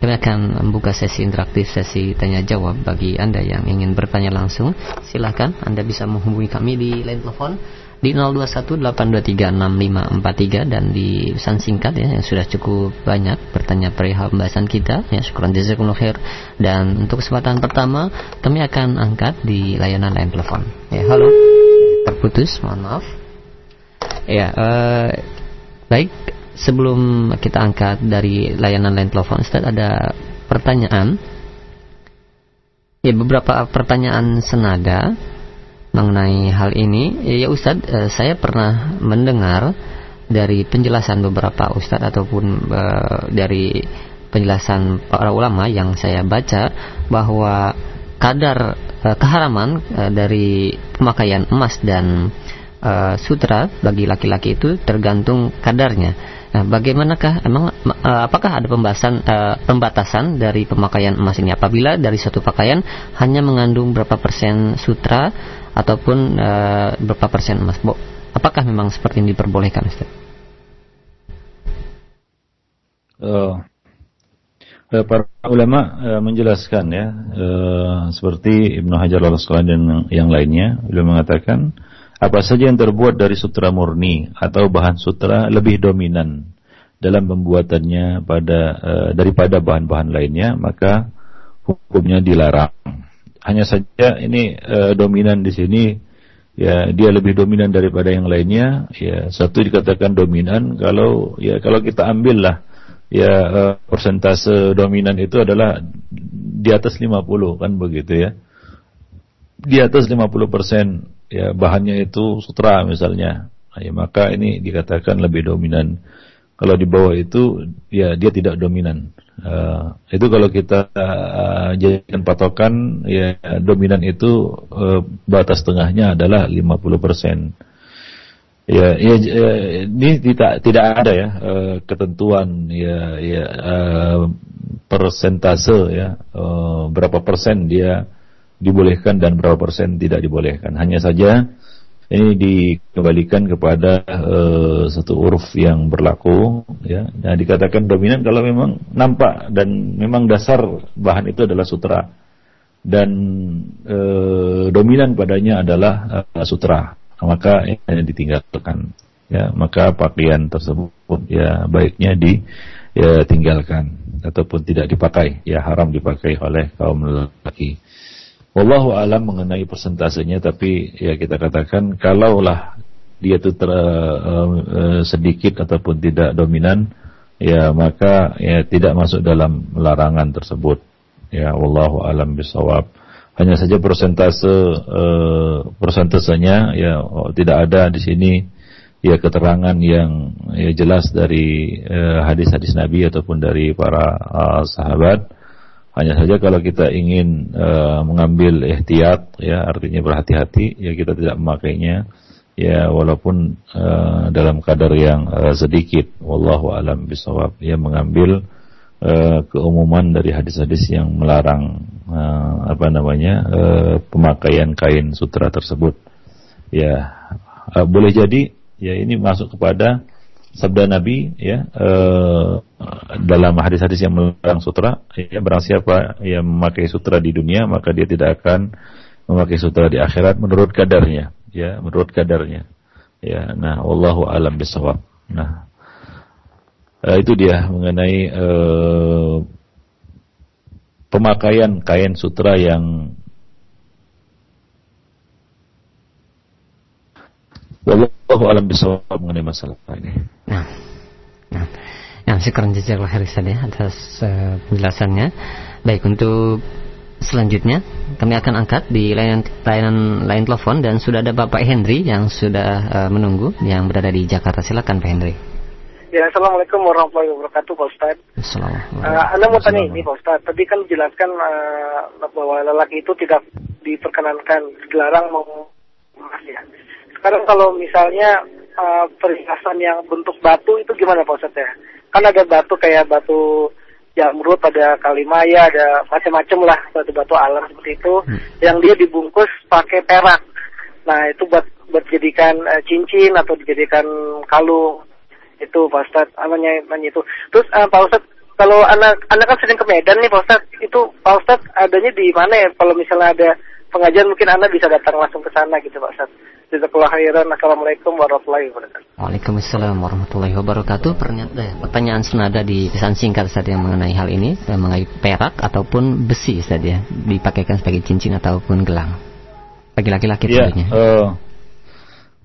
B: kami akan membuka sesi interaktif, sesi tanya jawab bagi Anda yang ingin bertanya langsung. Silahkan Anda bisa menghubungi kami di line telepon di 0218236543 dan di pesan singkat ya yang sudah cukup banyak bertanya perihal pembahasan kita ya syukuran jazakumullah khair. Dan untuk kesempatan pertama kami akan angkat di layanan line telepon. Ya halo. Terputus mohon maaf. Ya uh, baik. Sebelum kita angkat dari layanan line telepon Ustaz ada pertanyaan. Ya beberapa pertanyaan senada mengenai hal ini. Ya Ustadz eh, saya pernah mendengar dari penjelasan beberapa Ustadz ataupun eh, dari penjelasan para ulama yang saya baca bahwa kadar eh, keharaman eh, dari pemakaian emas dan sutra bagi laki-laki itu tergantung kadarnya. Nah, bagaimanakah emang apakah ada pembahasan pembatasan dari pemakaian emas ini? Apabila dari satu pakaian hanya mengandung berapa persen sutra ataupun uh, berapa persen emas. Apakah memang seperti ini diperbolehkan Ustaz?
A: Uh, para ulama uh, menjelaskan ya uh, seperti Ibnu Hajar al Asqalani dan yang lainnya beliau mengatakan apa saja yang terbuat dari sutra murni atau bahan sutra lebih dominan dalam pembuatannya pada uh, daripada bahan-bahan lainnya maka hukumnya dilarang hanya saja ini uh, dominan di sini. Ya dia lebih dominan daripada yang lainnya. Ya satu dikatakan dominan. Kalau ya kalau kita ambil lah ya uh, persentase dominan itu adalah di atas 50 kan begitu ya. Di atas 50 persen ya bahannya itu sutra misalnya. Nah, ya, maka ini dikatakan lebih dominan. Kalau di bawah itu ya dia tidak dominan Uh, itu kalau kita uh, jadikan patokan ya dominan itu uh, batas tengahnya adalah 50%. Ya, ya, ya ini tidak tidak ada ya uh, ketentuan ya ya uh, persentase ya uh, berapa persen dia dibolehkan dan berapa persen tidak dibolehkan. Hanya saja ini dikembalikan kepada uh, satu uruf yang berlaku ya. Nah dikatakan dominan kalau memang nampak dan memang dasar bahan itu adalah sutra. Dan uh, dominan padanya adalah uh, sutra. Maka hanya ditinggalkan ya. Maka pakaian tersebut ya baiknya di ya, tinggalkan ataupun tidak dipakai. Ya haram dipakai oleh kaum lelaki Wallahu alam mengenai persentasenya tapi ya kita katakan kalaulah dia itu ter, uh, uh, sedikit ataupun tidak dominan ya maka ya tidak masuk dalam larangan tersebut. Ya wallahu alam bisawab hanya saja persentase uh, persentasenya ya oh, tidak ada di sini ya keterangan yang ya jelas dari hadis-hadis uh, Nabi ataupun dari para uh, sahabat hanya saja kalau kita ingin uh, mengambil ihtiyat, ya artinya berhati-hati, ya kita tidak memakainya, ya walaupun uh, dalam kadar yang uh, sedikit. Wallahu alam bisawab. Ya mengambil uh, keumuman dari hadis-hadis yang melarang uh, apa namanya uh, pemakaian kain sutra tersebut. Ya uh, boleh jadi, ya ini masuk kepada sabda Nabi ya uh, dalam hadis-hadis yang melarang sutra ya barang siapa yang memakai sutra di dunia maka dia tidak akan memakai sutra di akhirat menurut kadarnya ya menurut kadarnya. Ya nah wallahu alam bisawab nah uh, itu dia mengenai uh, pemakaian kain sutra yang Wallahu alam bisawab mengenai masalah ini. Nah.
B: nah. Nah, syukur jazakallah khair ya atas uh, penjelasannya. Baik, untuk selanjutnya kami akan angkat di layanan layanan lain telepon dan sudah ada Bapak Henry yang sudah uh, menunggu yang berada di Jakarta. Silakan Pak Henry.
C: Ya, Assalamualaikum warahmatullahi wabarakatuh Pak Ustaz.
B: Assalamualaikum.
C: Uh, anda mau tanya ini Pak Ustaz. Tadi kan dijelaskan uh, bahwa lelaki itu tidak diperkenankan, dilarang mau ya. Sekarang kalau misalnya uh, perhiasan yang bentuk batu itu gimana Pak Ustaz ya? Kan ada batu kayak batu jamrut, ada kalimaya, ada macam-macam lah batu-batu alam seperti itu hmm. yang dia dibungkus pakai perak. Nah itu buat buat jadikan uh, cincin atau dijadikan kalung itu Pak Ustadz namanya namanya itu terus uh, Pak Ustadz kalau anak anak kan sering ke Medan nih Pak Ustadz itu Pak Ustadz adanya di mana ya kalau misalnya ada pengajian mungkin anda bisa datang langsung ke sana gitu Pak Ustadz Jazakallah khairan. Assalamualaikum warahmatullahi wabarakatuh.
B: Waalaikumsalam warahmatullahi wabarakatuh. Eh, pertanyaan senada di pesan singkat saat yang mengenai hal ini, eh, mengenai perak ataupun besi saja ya, dipakaikan sebagai cincin ataupun gelang. Bagi laki-laki
A: ya, tentunya. Uh,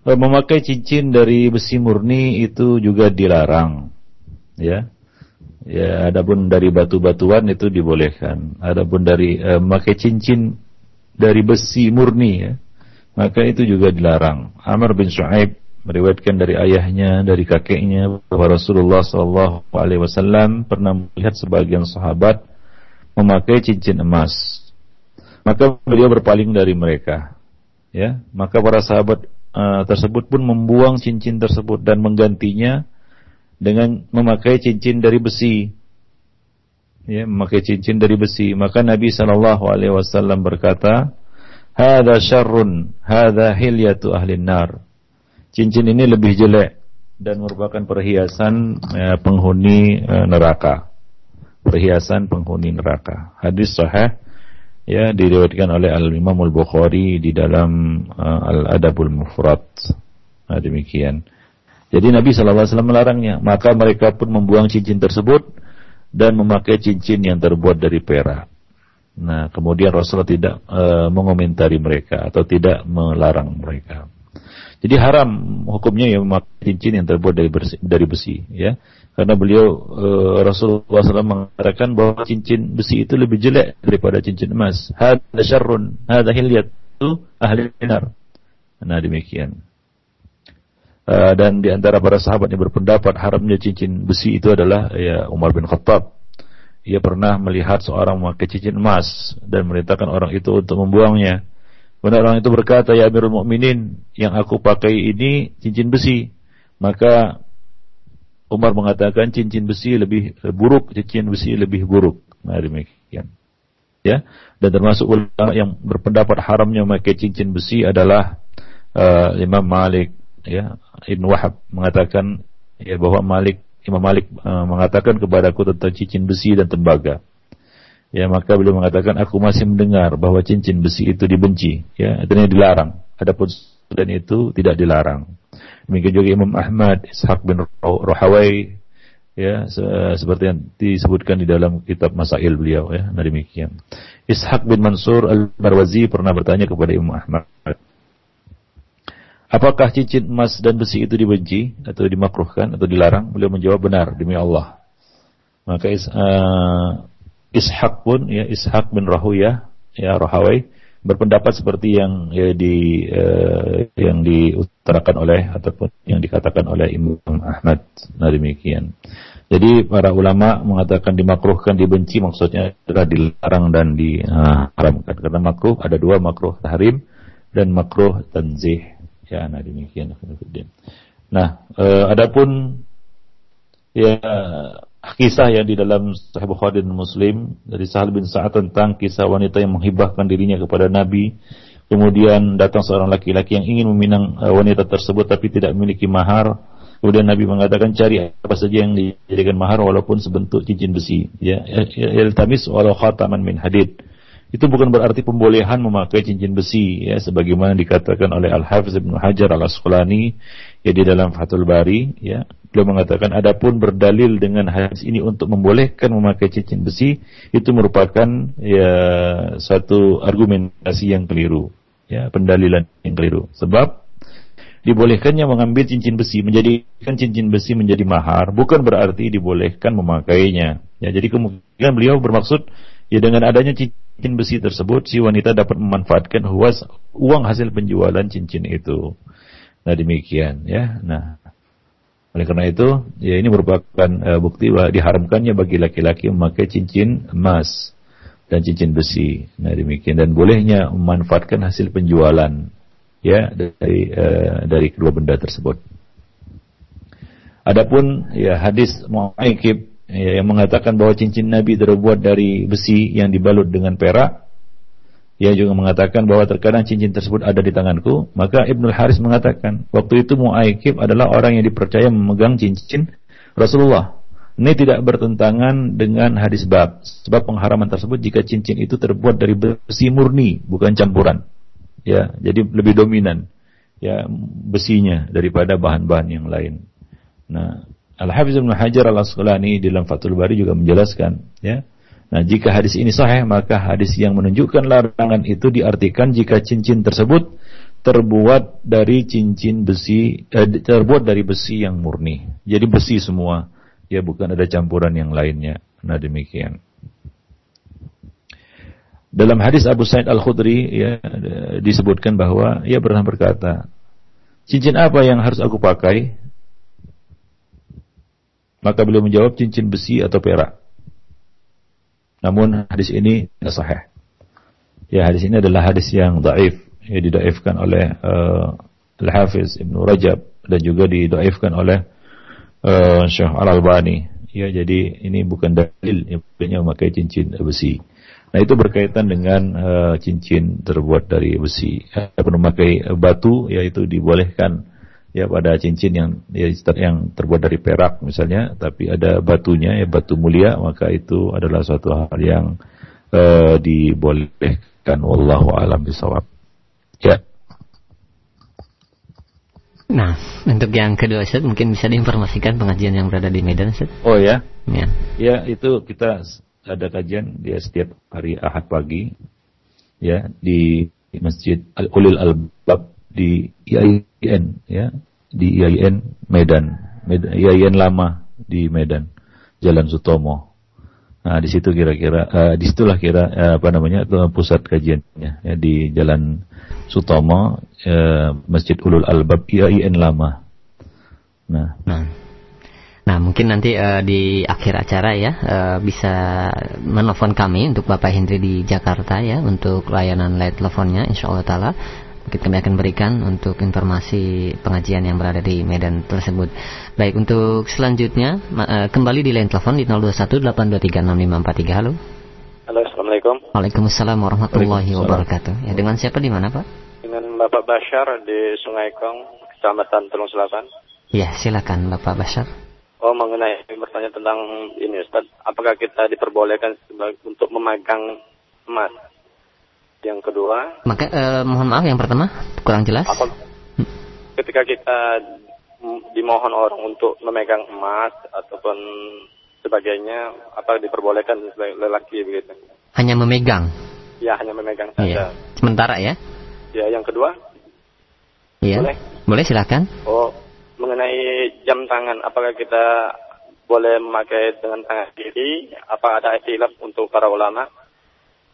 A: Eh, memakai cincin dari besi murni itu juga dilarang ya ya adapun dari batu-batuan itu dibolehkan adapun dari eh, memakai cincin dari besi murni ya maka itu juga dilarang Amr bin Shu'aib meriwayatkan dari ayahnya dari kakeknya bahwa Rasulullah SAW pernah melihat sebagian sahabat memakai cincin emas maka beliau berpaling dari mereka ya maka para sahabat uh, tersebut pun membuang cincin tersebut dan menggantinya dengan memakai cincin dari besi. Ya, memakai cincin dari besi. Maka Nabi sallallahu alaihi wasallam berkata, "Hada syarrun, hada hilyatu ahli nar." Cincin ini lebih jelek dan merupakan perhiasan ya, penghuni uh, neraka. Perhiasan penghuni neraka. Hadis sahih ya diriwayatkan oleh Al Imam Al Bukhari di dalam uh, Al Adabul Mufrad. Nah, demikian. Jadi Nabi SAW melarangnya, maka mereka pun membuang cincin tersebut dan memakai cincin yang terbuat dari perak. Nah, kemudian Rasulullah tidak uh, mengomentari mereka atau tidak melarang mereka. Jadi haram hukumnya ya memakai cincin yang terbuat dari besi, dari besi ya karena beliau e, Rasulullah SAW mengatakan bahwa cincin besi itu lebih jelek daripada cincin emas. Hada syarrun, hada hilyatu ahli benar. Nah demikian. E, dan di antara para sahabat yang berpendapat haramnya cincin besi itu adalah ya Umar bin Khattab. Ia pernah melihat seorang memakai cincin emas dan merintahkan orang itu untuk membuangnya. Kemudian orang itu berkata, "Ya Amirul Mukminin, yang aku pakai ini cincin besi." Maka Umar mengatakan cincin besi lebih buruk, cincin besi lebih buruk. Nah, demikian. Ya, dan termasuk ulama yang berpendapat haramnya memakai cincin besi adalah uh, Imam Malik, ya, Ibn Wahab mengatakan ya bahwa Malik Imam Malik uh, mengatakan kepadaku tentang cincin besi dan tembaga. Ya, maka beliau mengatakan aku masih mendengar bahwa cincin besi itu dibenci, ya, artinya dilarang. Adapun dan itu tidak dilarang. Demikian juga Imam Ahmad, Ishaq bin Rohawai, ya se seperti yang disebutkan di dalam kitab Masail beliau ya. Nah demikian. Ishaq bin Mansur Al-Marwazi pernah bertanya kepada Imam Ahmad, Apakah cincin emas dan besi itu dibenci atau dimakruhkan atau dilarang? Beliau menjawab benar demi Allah. Maka is, uh, Ishaq pun ya Ishaq bin Rahuyah ya Rahawai berpendapat seperti yang ya, di uh, yang diutarakan oleh ataupun yang dikatakan oleh Imam Ahmad. Nah demikian. Jadi para ulama mengatakan dimakruhkan, dibenci maksudnya adalah dilarang dan diharamkan. Karena makruh ada dua makruh tahrim dan makruh tanzih. Ya, nah demikian. Nah, uh, adapun ya kisah yang di dalam Sahih Bukhari dan Muslim dari Sahal bin Sa'ad tentang kisah wanita yang menghibahkan dirinya kepada Nabi. Kemudian datang seorang laki-laki yang ingin meminang eh, wanita tersebut tapi tidak memiliki mahar. Kemudian Nabi mengatakan cari apa saja yang dijadikan mahar walaupun sebentuk cincin besi. Ya, iltamis walau khataman min hadid. Itu bukan berarti pembolehan memakai cincin besi ya sebagaimana dikatakan oleh Al-Hafiz Ibnu Hajar Al-Asqalani ya di dalam Fathul Bari ya beliau mengatakan adapun berdalil dengan hadis ini untuk membolehkan memakai cincin besi itu merupakan ya satu argumentasi yang keliru ya pendalilan yang keliru sebab dibolehkannya mengambil cincin besi, menjadikan cincin besi menjadi mahar, bukan berarti dibolehkan memakainya. Ya, jadi kemungkinan beliau bermaksud ya dengan adanya cincin besi tersebut si wanita dapat memanfaatkan huas uang hasil penjualan cincin itu. Nah demikian ya. Nah oleh karena itu ya ini merupakan uh, bukti bahwa diharamkannya bagi laki-laki memakai cincin emas dan cincin besi. Nah demikian dan bolehnya memanfaatkan hasil penjualan ya dari uh, dari kedua benda tersebut. Adapun ya hadis Mu'aikib ya, yang mengatakan bahwa cincin Nabi terbuat dari besi yang dibalut dengan perak ia juga mengatakan bahwa terkadang cincin tersebut ada di tanganku. Maka Ibnul Haris mengatakan, waktu itu Mu'aikib adalah orang yang dipercaya memegang cincin Rasulullah. Ini tidak bertentangan dengan hadis bab. Sebab pengharaman tersebut jika cincin itu terbuat dari besi murni, bukan campuran. Ya, jadi lebih dominan ya besinya daripada bahan-bahan yang lain. Nah, Al-Hafiz Ibnu Hajar Al-Asqalani dalam Fathul Bari juga menjelaskan ya. Nah, jika hadis ini sahih, maka hadis yang menunjukkan larangan itu diartikan jika cincin tersebut terbuat dari cincin besi eh, terbuat dari besi yang murni. Jadi besi semua ya bukan ada campuran yang lainnya. Nah demikian. Dalam hadis Abu Sa'id Al-Khudri ya disebutkan bahwa ia pernah berkata, "Cincin apa yang harus aku pakai?" Maka beliau menjawab, "Cincin besi atau perak." Namun hadis ini tidak sahih. Ya hadis ini adalah hadis yang daif, ya didaifkan oleh uh, Al-Hafiz Ibnu Rajab dan juga didaifkan oleh uh, Syekh Al-Albani. Ya, jadi ini bukan dalil yang memakai cincin besi. Nah, itu berkaitan dengan uh, cincin terbuat dari besi. Adapun memakai batu yaitu dibolehkan ya pada cincin yang ya, yang terbuat dari perak misalnya, tapi ada batunya ya batu mulia, maka itu adalah suatu hal yang uh, dibolehkan wallahu alam bisawab. Ya.
B: Nah, untuk yang kedua Ustaz, mungkin bisa diinformasikan pengajian yang berada di Medan Ustaz?
A: Oh ya?
B: Ya.
A: Ya, itu kita ada kajian dia setiap hari Ahad pagi ya di Masjid Al-Ulil Al-Bab di IAIN ya, di IAIN Medan, Medan IAIN lama di Medan, Jalan Sutomo. Nah, di situ kira-kira uh, di situlah kira uh, apa namanya itu pusat kajiannya ya di Jalan Sutomo uh, Masjid Ulul Albab IAIN lama.
B: Nah, nah. Nah, mungkin nanti uh, di akhir acara ya uh, bisa menelpon kami untuk Bapak Hendri di Jakarta ya untuk layanan light teleponnya insya Allah taala kami akan berikan untuk informasi pengajian yang berada di Medan tersebut. Baik, untuk selanjutnya uh, kembali di line telepon di 0218236543. Halo.
D: Halo, Assalamualaikum.
B: Waalaikumsalam warahmatullahi wabarakatuh. Ya, dengan siapa di mana, Pak?
D: Dengan Bapak Bashar di Sungai Kong, Kecamatan Tulung Selatan.
B: Ya, silakan Bapak Bashar.
D: Oh, mengenai bertanya tentang ini Ustaz, apakah kita diperbolehkan untuk memegang emas? Yang kedua,
B: maka eh, mohon maaf yang pertama kurang jelas. Apa,
D: ketika kita dimohon orang untuk memegang emas ataupun sebagainya, apa diperbolehkan sebagai lelaki begitu?
B: Hanya memegang.
D: Ya, hanya memegang
B: iya. saja. Sementara ya?
D: Ya, yang kedua?
B: Iya. Boleh? Boleh silakan.
D: Oh, mengenai jam tangan, apakah kita boleh memakai dengan tangan kiri? Apa ada istilah untuk para ulama?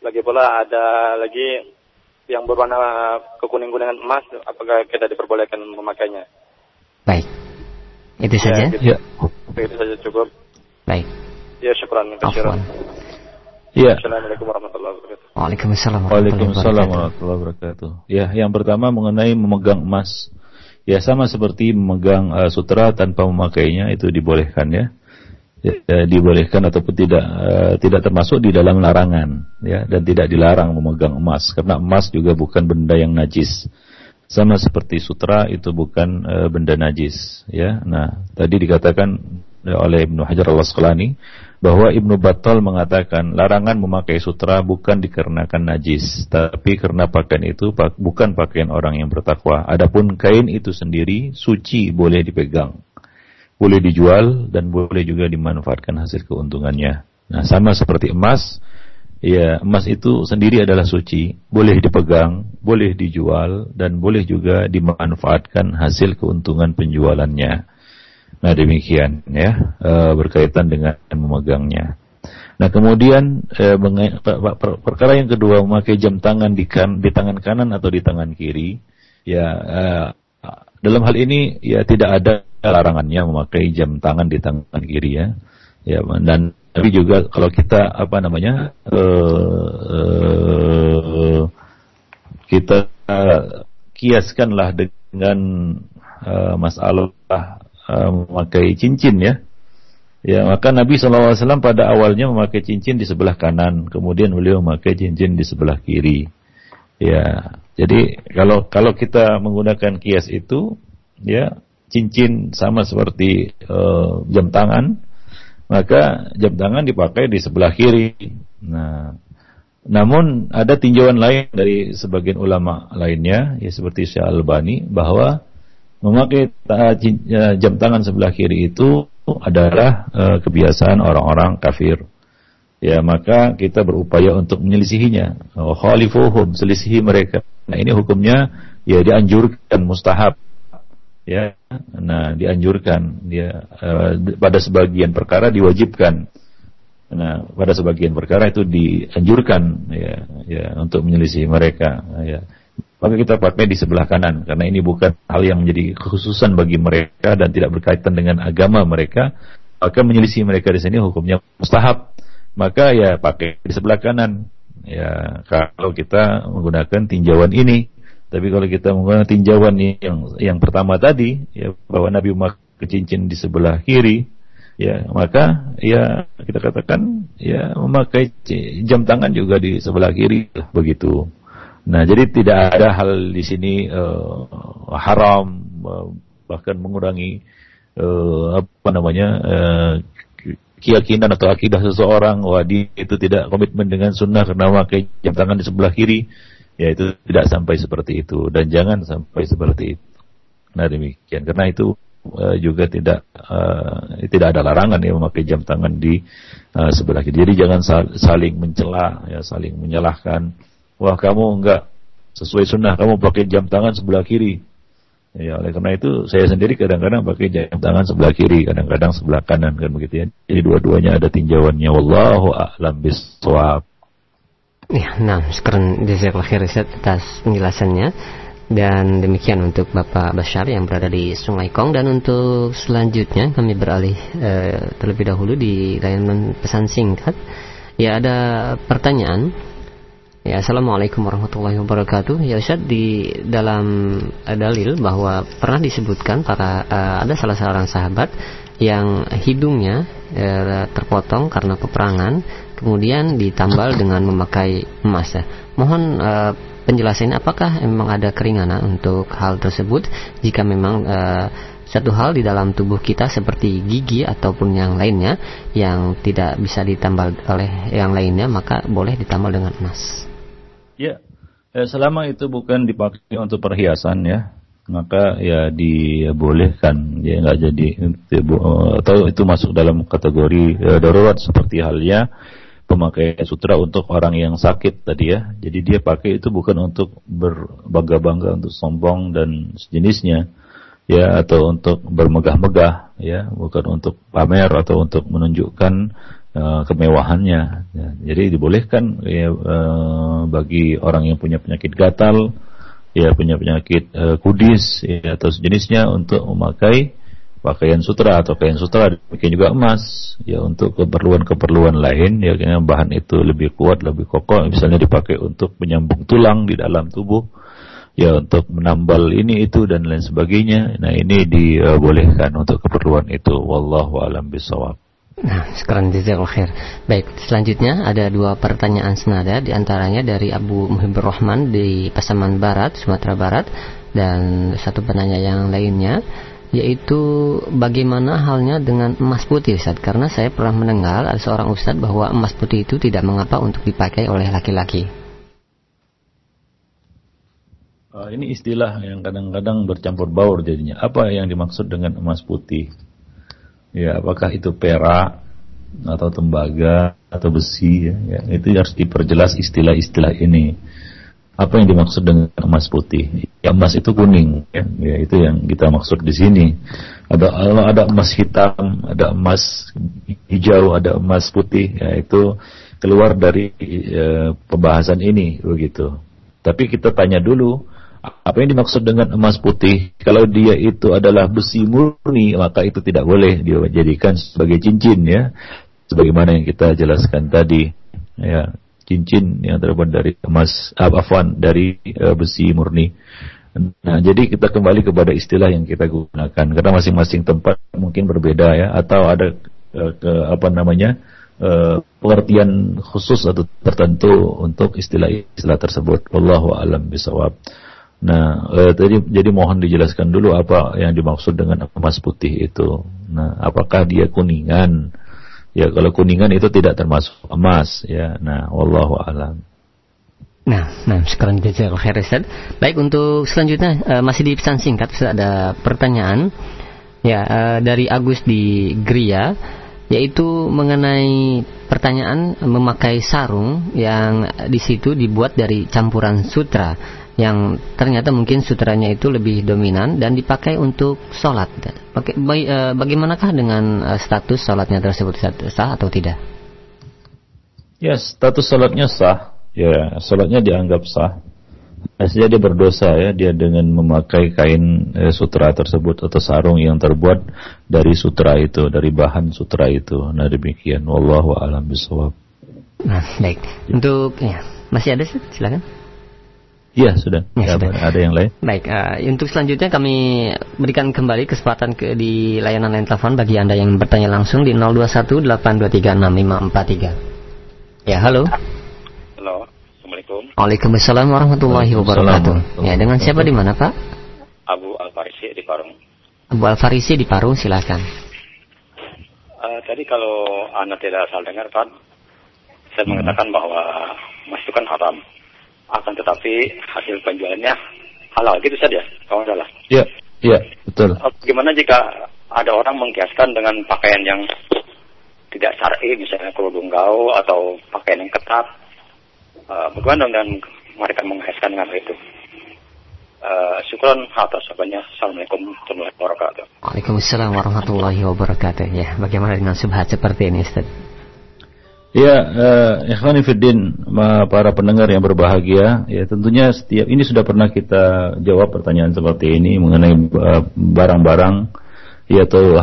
D: Lagi pula ada lagi yang berwarna kekuning-kuningan emas, apakah kita diperbolehkan memakainya?
B: Baik. Itu ya, saja?
D: Gitu. Ya. Itu saja cukup.
B: Baik.
D: Ya, syukuran.
A: Ya.
D: Assalamualaikum warahmatullahi wabarakatuh.
B: Waalaikumsalam
A: warahmatullahi wabarakatuh. Ya, yang pertama mengenai memegang emas. Ya sama seperti memegang uh, sutra tanpa memakainya itu dibolehkan ya ya, dibolehkan ataupun tidak uh, tidak termasuk di dalam larangan ya dan tidak dilarang memegang emas. Karena emas juga bukan benda yang najis. Sama seperti sutra itu bukan uh, benda najis ya. Nah tadi dikatakan oleh Ibnu Hajar al Asqalani bahwa Ibnu Battal mengatakan larangan memakai sutra bukan dikarenakan najis tapi karena pakaian itu bukan pakaian orang yang bertakwa. Adapun kain itu sendiri suci boleh dipegang boleh dijual dan boleh juga dimanfaatkan hasil keuntungannya. Nah, sama seperti emas, ya emas itu sendiri adalah suci, boleh dipegang, boleh dijual dan boleh juga dimanfaatkan hasil keuntungan penjualannya. Nah demikian ya e, berkaitan dengan memegangnya. Nah kemudian e, perkara yang kedua memakai jam tangan di, kan, di tangan kanan atau di tangan kiri, ya e, dalam hal ini ya tidak ada larangannya memakai jam tangan di tangan kiri ya, ya dan tapi juga kalau kita apa namanya uh, kita kiaskanlah dengan uh, masalah uh, memakai cincin ya. Ya, maka Nabi SAW pada awalnya memakai cincin di sebelah kanan, kemudian beliau memakai cincin di sebelah kiri. Ya, jadi kalau kalau kita menggunakan kias itu, ya cincin sama seperti uh, jam tangan, maka jam tangan dipakai di sebelah kiri. Nah, namun ada tinjauan lain dari sebagian ulama lainnya, ya seperti Syekh Albani bahwa memakai ya, jam tangan sebelah kiri itu adalah uh, kebiasaan orang-orang kafir. Ya, maka kita berupaya untuk menyelisihinya. Khalifuhum, selisihi mereka. Nah, ini hukumnya ya dianjurkan mustahab ya nah dianjurkan. Dia uh, pada sebagian perkara diwajibkan. Nah pada sebagian perkara itu dianjurkan ya ya untuk menyelisih mereka ya. Maka kita pakai di sebelah kanan karena ini bukan hal yang menjadi kekhususan bagi mereka dan tidak berkaitan dengan agama mereka. Maka menyelisih mereka di sini hukumnya mustahab. Maka ya pakai di sebelah kanan. Ya kalau kita menggunakan tinjauan ini tapi kalau kita menggunakan tinjauan yang yang pertama tadi, ya bahwa Nabi memakai cincin di sebelah kiri, ya maka ya kita katakan ya memakai jam tangan juga di sebelah kiri begitu. Nah jadi tidak ada hal di sini uh, haram uh, bahkan mengurangi uh, apa namanya uh, keyakinan atau akidah seseorang wah dia itu tidak komitmen dengan sunnah karena memakai jam tangan di sebelah kiri ya itu tidak sampai seperti itu dan jangan sampai seperti itu. Nah demikian karena itu uh, juga tidak uh, tidak ada larangan ya memakai jam tangan di uh, sebelah kiri. Jadi jangan saling mencela ya saling menyalahkan. Wah kamu enggak sesuai sunnah kamu pakai jam tangan sebelah kiri. Ya oleh karena itu saya sendiri kadang-kadang pakai jam tangan sebelah kiri, kadang-kadang sebelah kanan kan begitu ya. Jadi dua-duanya ada tinjauannya. Wallahu a'lam bishawab.
B: Ya, nah, sekarang jazakallah khair atas penjelasannya. Dan demikian untuk Bapak Bashar yang berada di Sungai Kong dan untuk selanjutnya kami beralih eh, terlebih dahulu di layanan pesan singkat. Ya ada pertanyaan. Ya Assalamualaikum warahmatullahi wabarakatuh. Ya Ustaz di dalam uh, dalil bahwa pernah disebutkan para uh, ada salah seorang sahabat yang hidungnya uh, terpotong karena peperangan kemudian ditambal dengan memakai emas ya. Mohon uh, penjelasannya apakah memang ada keringanan untuk hal tersebut jika memang uh, satu hal di dalam tubuh kita seperti gigi ataupun yang lainnya yang tidak bisa ditambal oleh yang lainnya maka boleh ditambal dengan emas.
A: Ya, eh, selama itu bukan dipakai untuk perhiasan ya, maka ya dibolehkan ya nggak jadi atau itu masuk dalam kategori ya, darurat seperti halnya pemakai sutra untuk orang yang sakit tadi ya. Jadi dia pakai itu bukan untuk berbangga-bangga untuk sombong dan sejenisnya ya atau untuk bermegah-megah ya, bukan untuk pamer atau untuk menunjukkan uh, kemewahannya. Ya, jadi dibolehkan ya uh, bagi orang yang punya penyakit gatal ya punya penyakit uh, kudis ya, atau sejenisnya untuk memakai pakaian sutra atau kain sutra demikian juga emas. Ya untuk keperluan-keperluan lain ya bahan itu lebih kuat lebih kokoh. Misalnya dipakai untuk menyambung tulang di dalam tubuh. Ya untuk menambal ini itu dan lain sebagainya. Nah ini dibolehkan untuk keperluan itu. Wallahu alam bisawab
B: Nah, sekarang jazakallah khair. Baik, selanjutnya ada dua pertanyaan senada di antaranya dari Abu Muhibbur Rahman di Pasaman Barat, Sumatera Barat. Dan satu penanya yang lainnya yaitu bagaimana halnya dengan emas putih Ustaz. Karena saya pernah mendengar ada seorang Ustaz bahwa emas putih itu tidak mengapa untuk dipakai oleh laki-laki.
A: Uh, ini istilah yang kadang-kadang bercampur baur jadinya. Apa yang dimaksud dengan emas putih? Ya apakah itu perak atau tembaga atau besi ya, ya itu harus diperjelas istilah-istilah ini apa yang dimaksud dengan emas putih? Ya emas itu kuning ya, ya itu yang kita maksud di sini. Ada ada emas hitam ada emas hijau ada emas putih ya itu keluar dari e, pembahasan ini begitu. Tapi kita tanya dulu apa yang dimaksud dengan emas putih? Kalau dia itu adalah besi murni, maka itu tidak boleh dijadikan sebagai cincin ya. Sebagaimana yang kita jelaskan tadi, ya, cincin yang terbuat dari emas, ah, afwan, dari uh, besi murni. Nah, jadi kita kembali kepada istilah yang kita gunakan karena masing-masing tempat mungkin berbeda ya atau ada uh, ke, apa namanya? Uh, pengertian khusus atau tertentu untuk istilah-istilah tersebut. Wallahu alam bisawab. Nah, eh, tadi jadi mohon dijelaskan dulu apa yang dimaksud dengan emas putih itu. Nah, apakah dia kuningan? Ya, kalau kuningan itu tidak termasuk emas ya. Nah, wallahu alam.
B: Nah, nah sekarang jazakallahu khair Ustaz. Baik untuk selanjutnya uh, masih di pesan singkat Ustaz ada pertanyaan ya uh, dari Agus di Gria yaitu mengenai pertanyaan memakai sarung yang di situ dibuat dari campuran sutra yang ternyata mungkin sutranya itu lebih dominan dan dipakai untuk sholat. Eh, bagaimanakah dengan eh, status sholatnya tersebut sah atau tidak?
A: Ya, status sholatnya sah. Ya, sholatnya dianggap sah. Aslinya dia berdosa ya, dia dengan memakai kain eh, sutra tersebut atau sarung yang terbuat dari sutra itu, dari bahan sutra itu. Nah demikian, wallahu alam bisawab.
B: Nah, baik. Untuk ya, masih ada sih, silakan.
A: Iya sudah. Ya, sudah. Ada yang lain?
B: Baik. Uh, untuk selanjutnya kami berikan kembali kesempatan ke di layanan lain telepon bagi anda yang bertanya langsung di 0218236543. Ya halo.
E: Halo. Assalamualaikum.
B: Waalaikumsalam warahmatullahi wabarakatuh. Ya dengan siapa di mana Pak?
E: Abu Al Farisi di Parung.
B: Abu Al Farisi di Parung silakan.
E: Uh, tadi kalau anda tidak salah dengar Pak, saya hmm. mengatakan bahwa masukan haram akan tetapi hasil penjualannya halal gitu saja kalau salah.
A: Iya, iya betul.
E: Oh, gimana jika ada orang mengkiaskan dengan pakaian yang tidak syar'i misalnya kerudung gaul atau pakaian yang ketat, uh, bagaimana dengan mereka mengkiaskan dengan itu? Uh, syukron atas sabanya. Assalamualaikum warahmatullahi wabarakatuh.
B: Waalaikumsalam warahmatullahi wabarakatuh. Ya, bagaimana dengan subhat seperti ini, Ustaz?
A: Ya, uh, ikhwani para pendengar yang berbahagia, ya tentunya setiap ini sudah pernah kita jawab pertanyaan seperti ini mengenai eh, barang-barang ya atau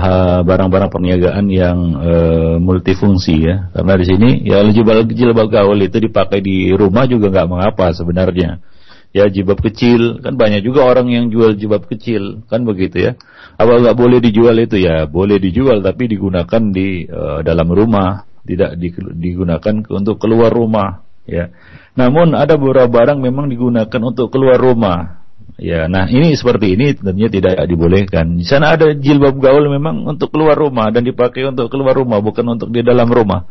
A: barang-barang perniagaan yang uh, multifungsi ya. Karena di sini ya jilbab jilbab gaul itu dipakai di rumah juga nggak mengapa sebenarnya. Ya jilbab kecil kan banyak juga orang yang jual jilbab kecil kan begitu ya. Apa nggak boleh dijual itu ya boleh dijual tapi digunakan di uh, dalam rumah tidak digunakan untuk keluar rumah ya. Namun ada beberapa barang memang digunakan untuk keluar rumah. Ya, nah ini seperti ini tentunya tidak dibolehkan. Di sana ada jilbab gaul memang untuk keluar rumah dan dipakai untuk keluar rumah bukan untuk di dalam rumah.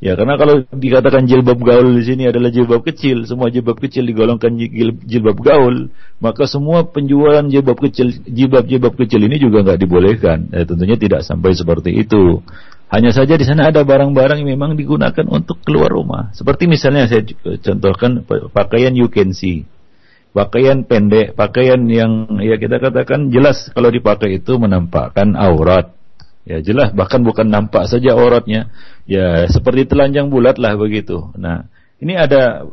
A: Ya, karena kalau dikatakan jilbab gaul di sini adalah jilbab kecil, semua jilbab kecil digolongkan jilbab gaul, maka semua penjualan jilbab kecil, jilbab-jilbab kecil ini juga nggak dibolehkan. Ya, tentunya tidak sampai seperti itu. Hanya saja di sana ada barang-barang yang memang digunakan untuk keluar rumah. Seperti misalnya saya contohkan pakaian you can see. Pakaian pendek, pakaian yang ya kita katakan jelas kalau dipakai itu menampakkan aurat. Ya jelas bahkan bukan nampak saja auratnya. Ya seperti telanjang bulat lah begitu. Nah, ini ada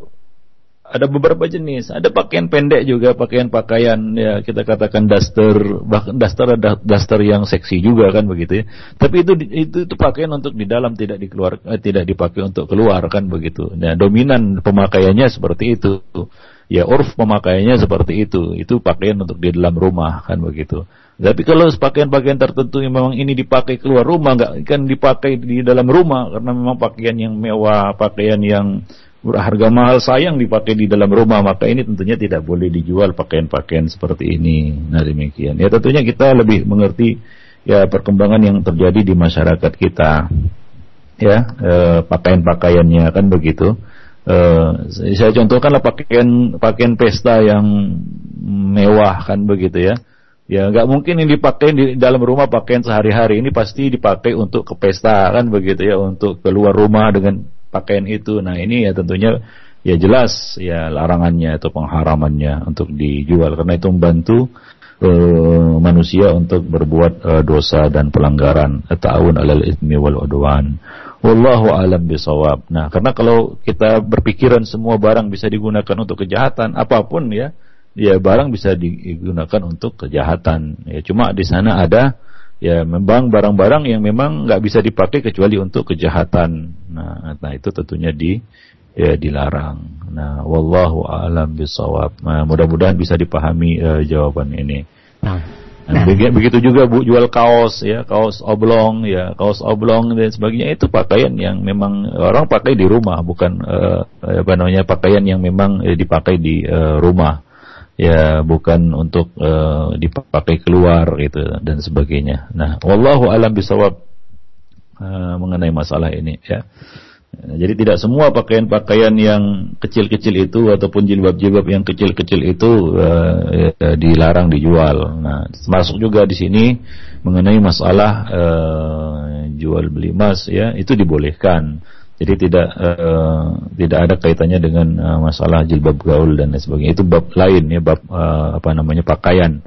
A: ada beberapa jenis. Ada pakaian pendek juga, pakaian-pakaian ya kita katakan daster, bahkan daster ada daster yang seksi juga kan begitu ya. Tapi itu itu itu pakaian untuk di dalam tidak dikeluar eh, tidak dipakai untuk keluar kan begitu. Nah, dominan pemakaiannya seperti itu. Ya urf pemakaiannya seperti itu. Itu pakaian untuk di dalam rumah kan begitu. Tapi kalau pakaian-pakaian tertentu yang memang ini dipakai keluar rumah, nggak kan dipakai di dalam rumah karena memang pakaian yang mewah, pakaian yang harga mahal sayang dipakai di dalam rumah maka ini tentunya tidak boleh dijual pakaian-pakaian seperti ini. Nah demikian. Ya tentunya kita lebih mengerti ya perkembangan yang terjadi di masyarakat kita. Ya eh, pakaian-pakaiannya kan begitu. Eh, saya contohkanlah pakaian pakaian pesta yang mewah kan begitu ya. Ya nggak mungkin ini dipakai di dalam rumah pakaian sehari-hari. Ini pasti dipakai untuk ke pesta kan begitu ya untuk keluar rumah dengan pakaian itu. Nah ini ya tentunya ya jelas ya larangannya atau pengharamannya untuk dijual karena itu membantu uh, manusia untuk berbuat uh, dosa dan pelanggaran ta'awun alal ismi wal udwan. Wallahu alam bisawab. Nah, karena kalau kita berpikiran semua barang bisa digunakan untuk kejahatan apa pun ya, ya barang bisa digunakan untuk kejahatan. Ya cuma di sana ada ya memang barang-barang yang memang nggak bisa dipakai kecuali untuk kejahatan. Nah, nah itu tentunya di ya dilarang. Nah, wallahu a'lam bisawab. Nah, mudah-mudahan bisa dipahami uh, jawaban ini. Nah, nah. begitu juga Bu jual kaos ya, kaos oblong ya, kaos oblong dan sebagainya itu pakaian yang memang orang pakai di rumah bukan uh, apa namanya pakaian yang memang uh, dipakai di uh, rumah ya bukan untuk uh, dipakai keluar gitu dan sebagainya. Nah, wallahu alam bisawab uh, mengenai masalah ini ya. Jadi tidak semua pakaian-pakaian yang kecil-kecil itu ataupun jilbab-jilbab yang kecil-kecil itu uh, ya, dilarang dijual. Nah, termasuk juga di sini mengenai masalah uh, jual beli emas ya, itu dibolehkan. Jadi tidak uh, tidak ada kaitannya dengan uh, masalah jilbab gaul dan lain sebagainya. Itu bab lain ya, bab uh, apa namanya pakaian.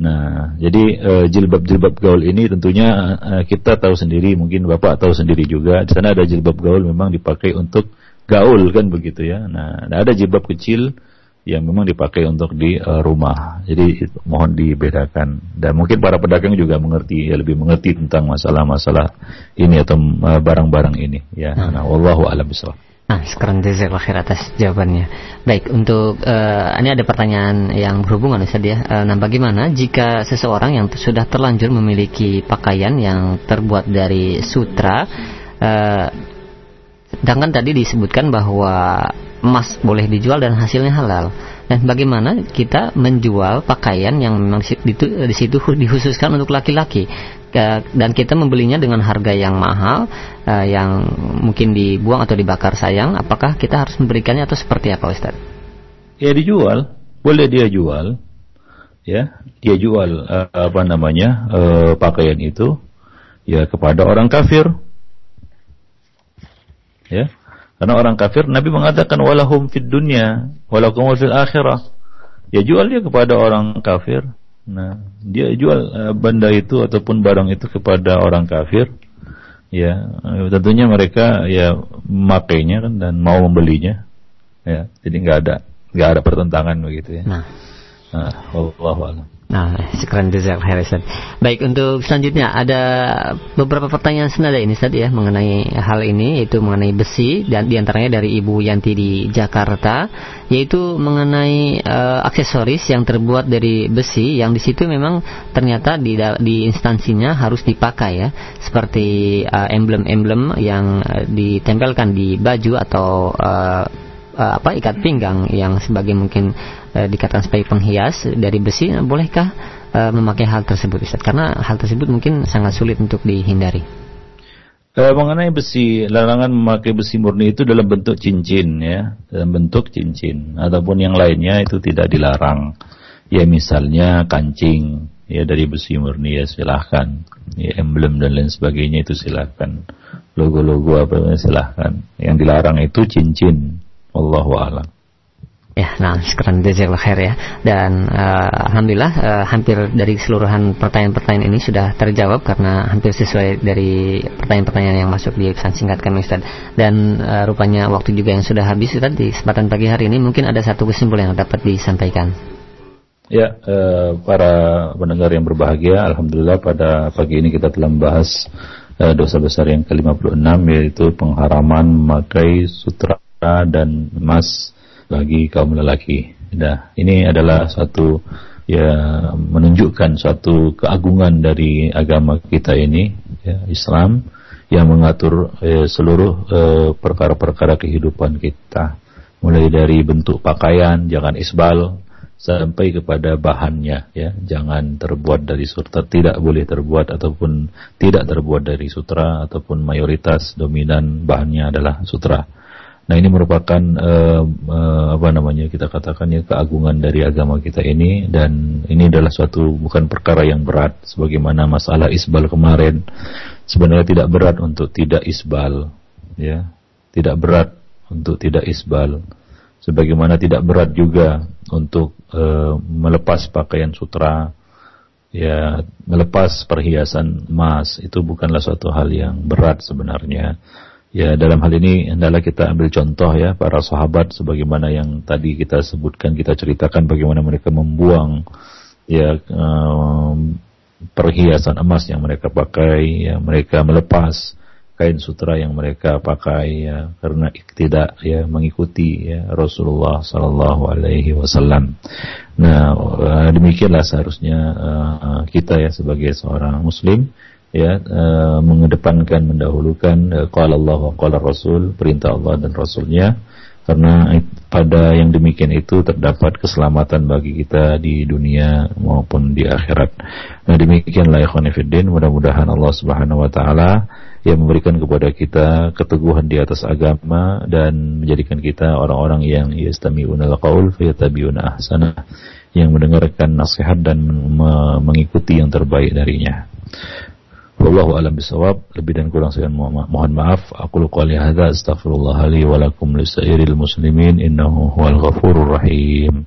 A: Nah, jadi uh, jilbab-jilbab gaul ini tentunya uh, kita tahu sendiri, mungkin Bapak tahu sendiri juga. Di sana ada jilbab gaul memang dipakai untuk gaul kan begitu ya. Nah, ada jilbab kecil yang memang dipakai untuk di uh, rumah. Jadi mohon dibedakan. Dan mungkin para pedagang juga mengerti, ya lebih mengerti tentang masalah-masalah ini atau uh, barang-barang uh, ini. Ya, hmm. nah, wallahu a'lam bishawab.
B: Nah, sekarang jazakallah khair atas jawabannya. Baik, untuk uh, ini ada pertanyaan yang berhubungan Ustaz ya. Uh, nah, bagaimana jika seseorang yang sudah terlanjur memiliki pakaian yang terbuat dari sutra uh, sedangkan tadi disebutkan bahwa emas boleh dijual dan hasilnya halal. Dan bagaimana kita menjual pakaian yang memang di situ dikhususkan untuk laki-laki dan kita membelinya dengan harga yang mahal uh, yang mungkin dibuang atau dibakar sayang apakah kita harus memberikannya atau seperti apa Ustaz?
A: Ya dijual, boleh dia jual. Ya, dia jual uh, apa namanya? Uh, pakaian itu ya kepada orang kafir. Ya. Karena orang kafir Nabi mengatakan walahum fid dunya walakum fil akhirah. Ya jual dia kepada orang kafir Nah, dia jual uh, benda itu ataupun barang itu kepada orang kafir, ya tentunya mereka ya memakainya kan dan mau membelinya, ya jadi nggak ada nggak ada pertentangan begitu ya. Nah, nah Allah
B: Nah, sekarang jazak Harrison. Baik, untuk selanjutnya ada beberapa pertanyaan senada ini Ustaz ya mengenai hal ini yaitu mengenai besi dan di antaranya dari Ibu Yanti di Jakarta yaitu mengenai uh, aksesoris yang terbuat dari besi yang di situ memang ternyata di di instansinya harus dipakai ya seperti uh, emblem-emblem yang uh, ditempelkan di baju atau uh, apa ikat pinggang yang sebagai mungkin uh, dikatakan sebagai penghias dari besi bolehkah uh, memakai hal tersebut Ustaz? Karena hal tersebut mungkin sangat sulit untuk dihindari.
A: Uh, mengenai besi, larangan memakai besi murni itu dalam bentuk cincin ya, dalam bentuk cincin ataupun yang lainnya itu tidak dilarang. Ya misalnya kancing ya dari besi murni ya silahkan. Ya emblem dan lain sebagainya itu silahkan. Logo-logo apa silahkan. Yang dilarang itu cincin. Allahu a'lam.
B: Ya, nah sekarang jazakallah khair ya. Dan uh, alhamdulillah uh, hampir dari keseluruhan pertanyaan-pertanyaan ini sudah terjawab karena hampir sesuai dari pertanyaan-pertanyaan yang masuk di pesan singkat kami Ustaz. Dan uh, rupanya waktu juga yang sudah habis Ustaz di kesempatan pagi hari ini mungkin ada satu kesimpulan yang dapat disampaikan.
A: Ya, uh, para pendengar yang berbahagia, alhamdulillah pada pagi ini kita telah membahas dosa besar yang ke-56 yaitu pengharaman memakai sutra dan emas bagi kaum lelaki. Nah, ini adalah satu ya menunjukkan suatu keagungan dari agama kita ini, ya, Islam yang mengatur ya, seluruh eh, perkara-perkara kehidupan kita, mulai dari bentuk pakaian, jangan isbal, sampai kepada bahannya ya. Jangan terbuat dari sutra tidak boleh terbuat ataupun tidak terbuat dari sutra ataupun mayoritas dominan bahannya adalah sutra Nah ini merupakan uh, uh, apa namanya kita katakan ya keagungan dari agama kita ini. Dan ini adalah suatu bukan perkara yang berat sebagaimana masalah isbal kemarin. Sebenarnya tidak berat untuk tidak isbal ya. Tidak berat untuk tidak isbal. Sebagaimana tidak berat juga untuk uh, melepas pakaian sutra ya melepas perhiasan emas. Itu bukanlah suatu hal yang berat sebenarnya Ya dalam hal ini hendaklah kita ambil contoh ya para sahabat sebagaimana yang tadi kita sebutkan kita ceritakan bagaimana mereka membuang ya um, perhiasan emas yang mereka pakai ya mereka melepas kain sutra yang mereka pakai ya karena tidak ya mengikuti ya Rasulullah Sallallahu Alaihi Wasallam. Nah demikianlah seharusnya uh, kita ya sebagai seorang Muslim ya uh, mengedepankan mendahulukan uh, qala Allah wa Rasul perintah Allah dan Rasulnya karena pada yang demikian itu terdapat keselamatan bagi kita di dunia maupun di akhirat. Nah demikianlah ikhwan mudah-mudahan Allah Subhanahu wa taala yang memberikan kepada kita keteguhan di atas agama dan menjadikan kita orang-orang yang yastami'una al-qaul fayatabi'una ahsana yang mendengarkan nasihat dan mengikuti yang terbaik darinya. Wallahu alam bisawab. Lebih dan kurang saya mohon, maaf. Aku qouli hadza astaghfirullah li wa lakum lisairil muslimin innahu huwal ghafurur rahim.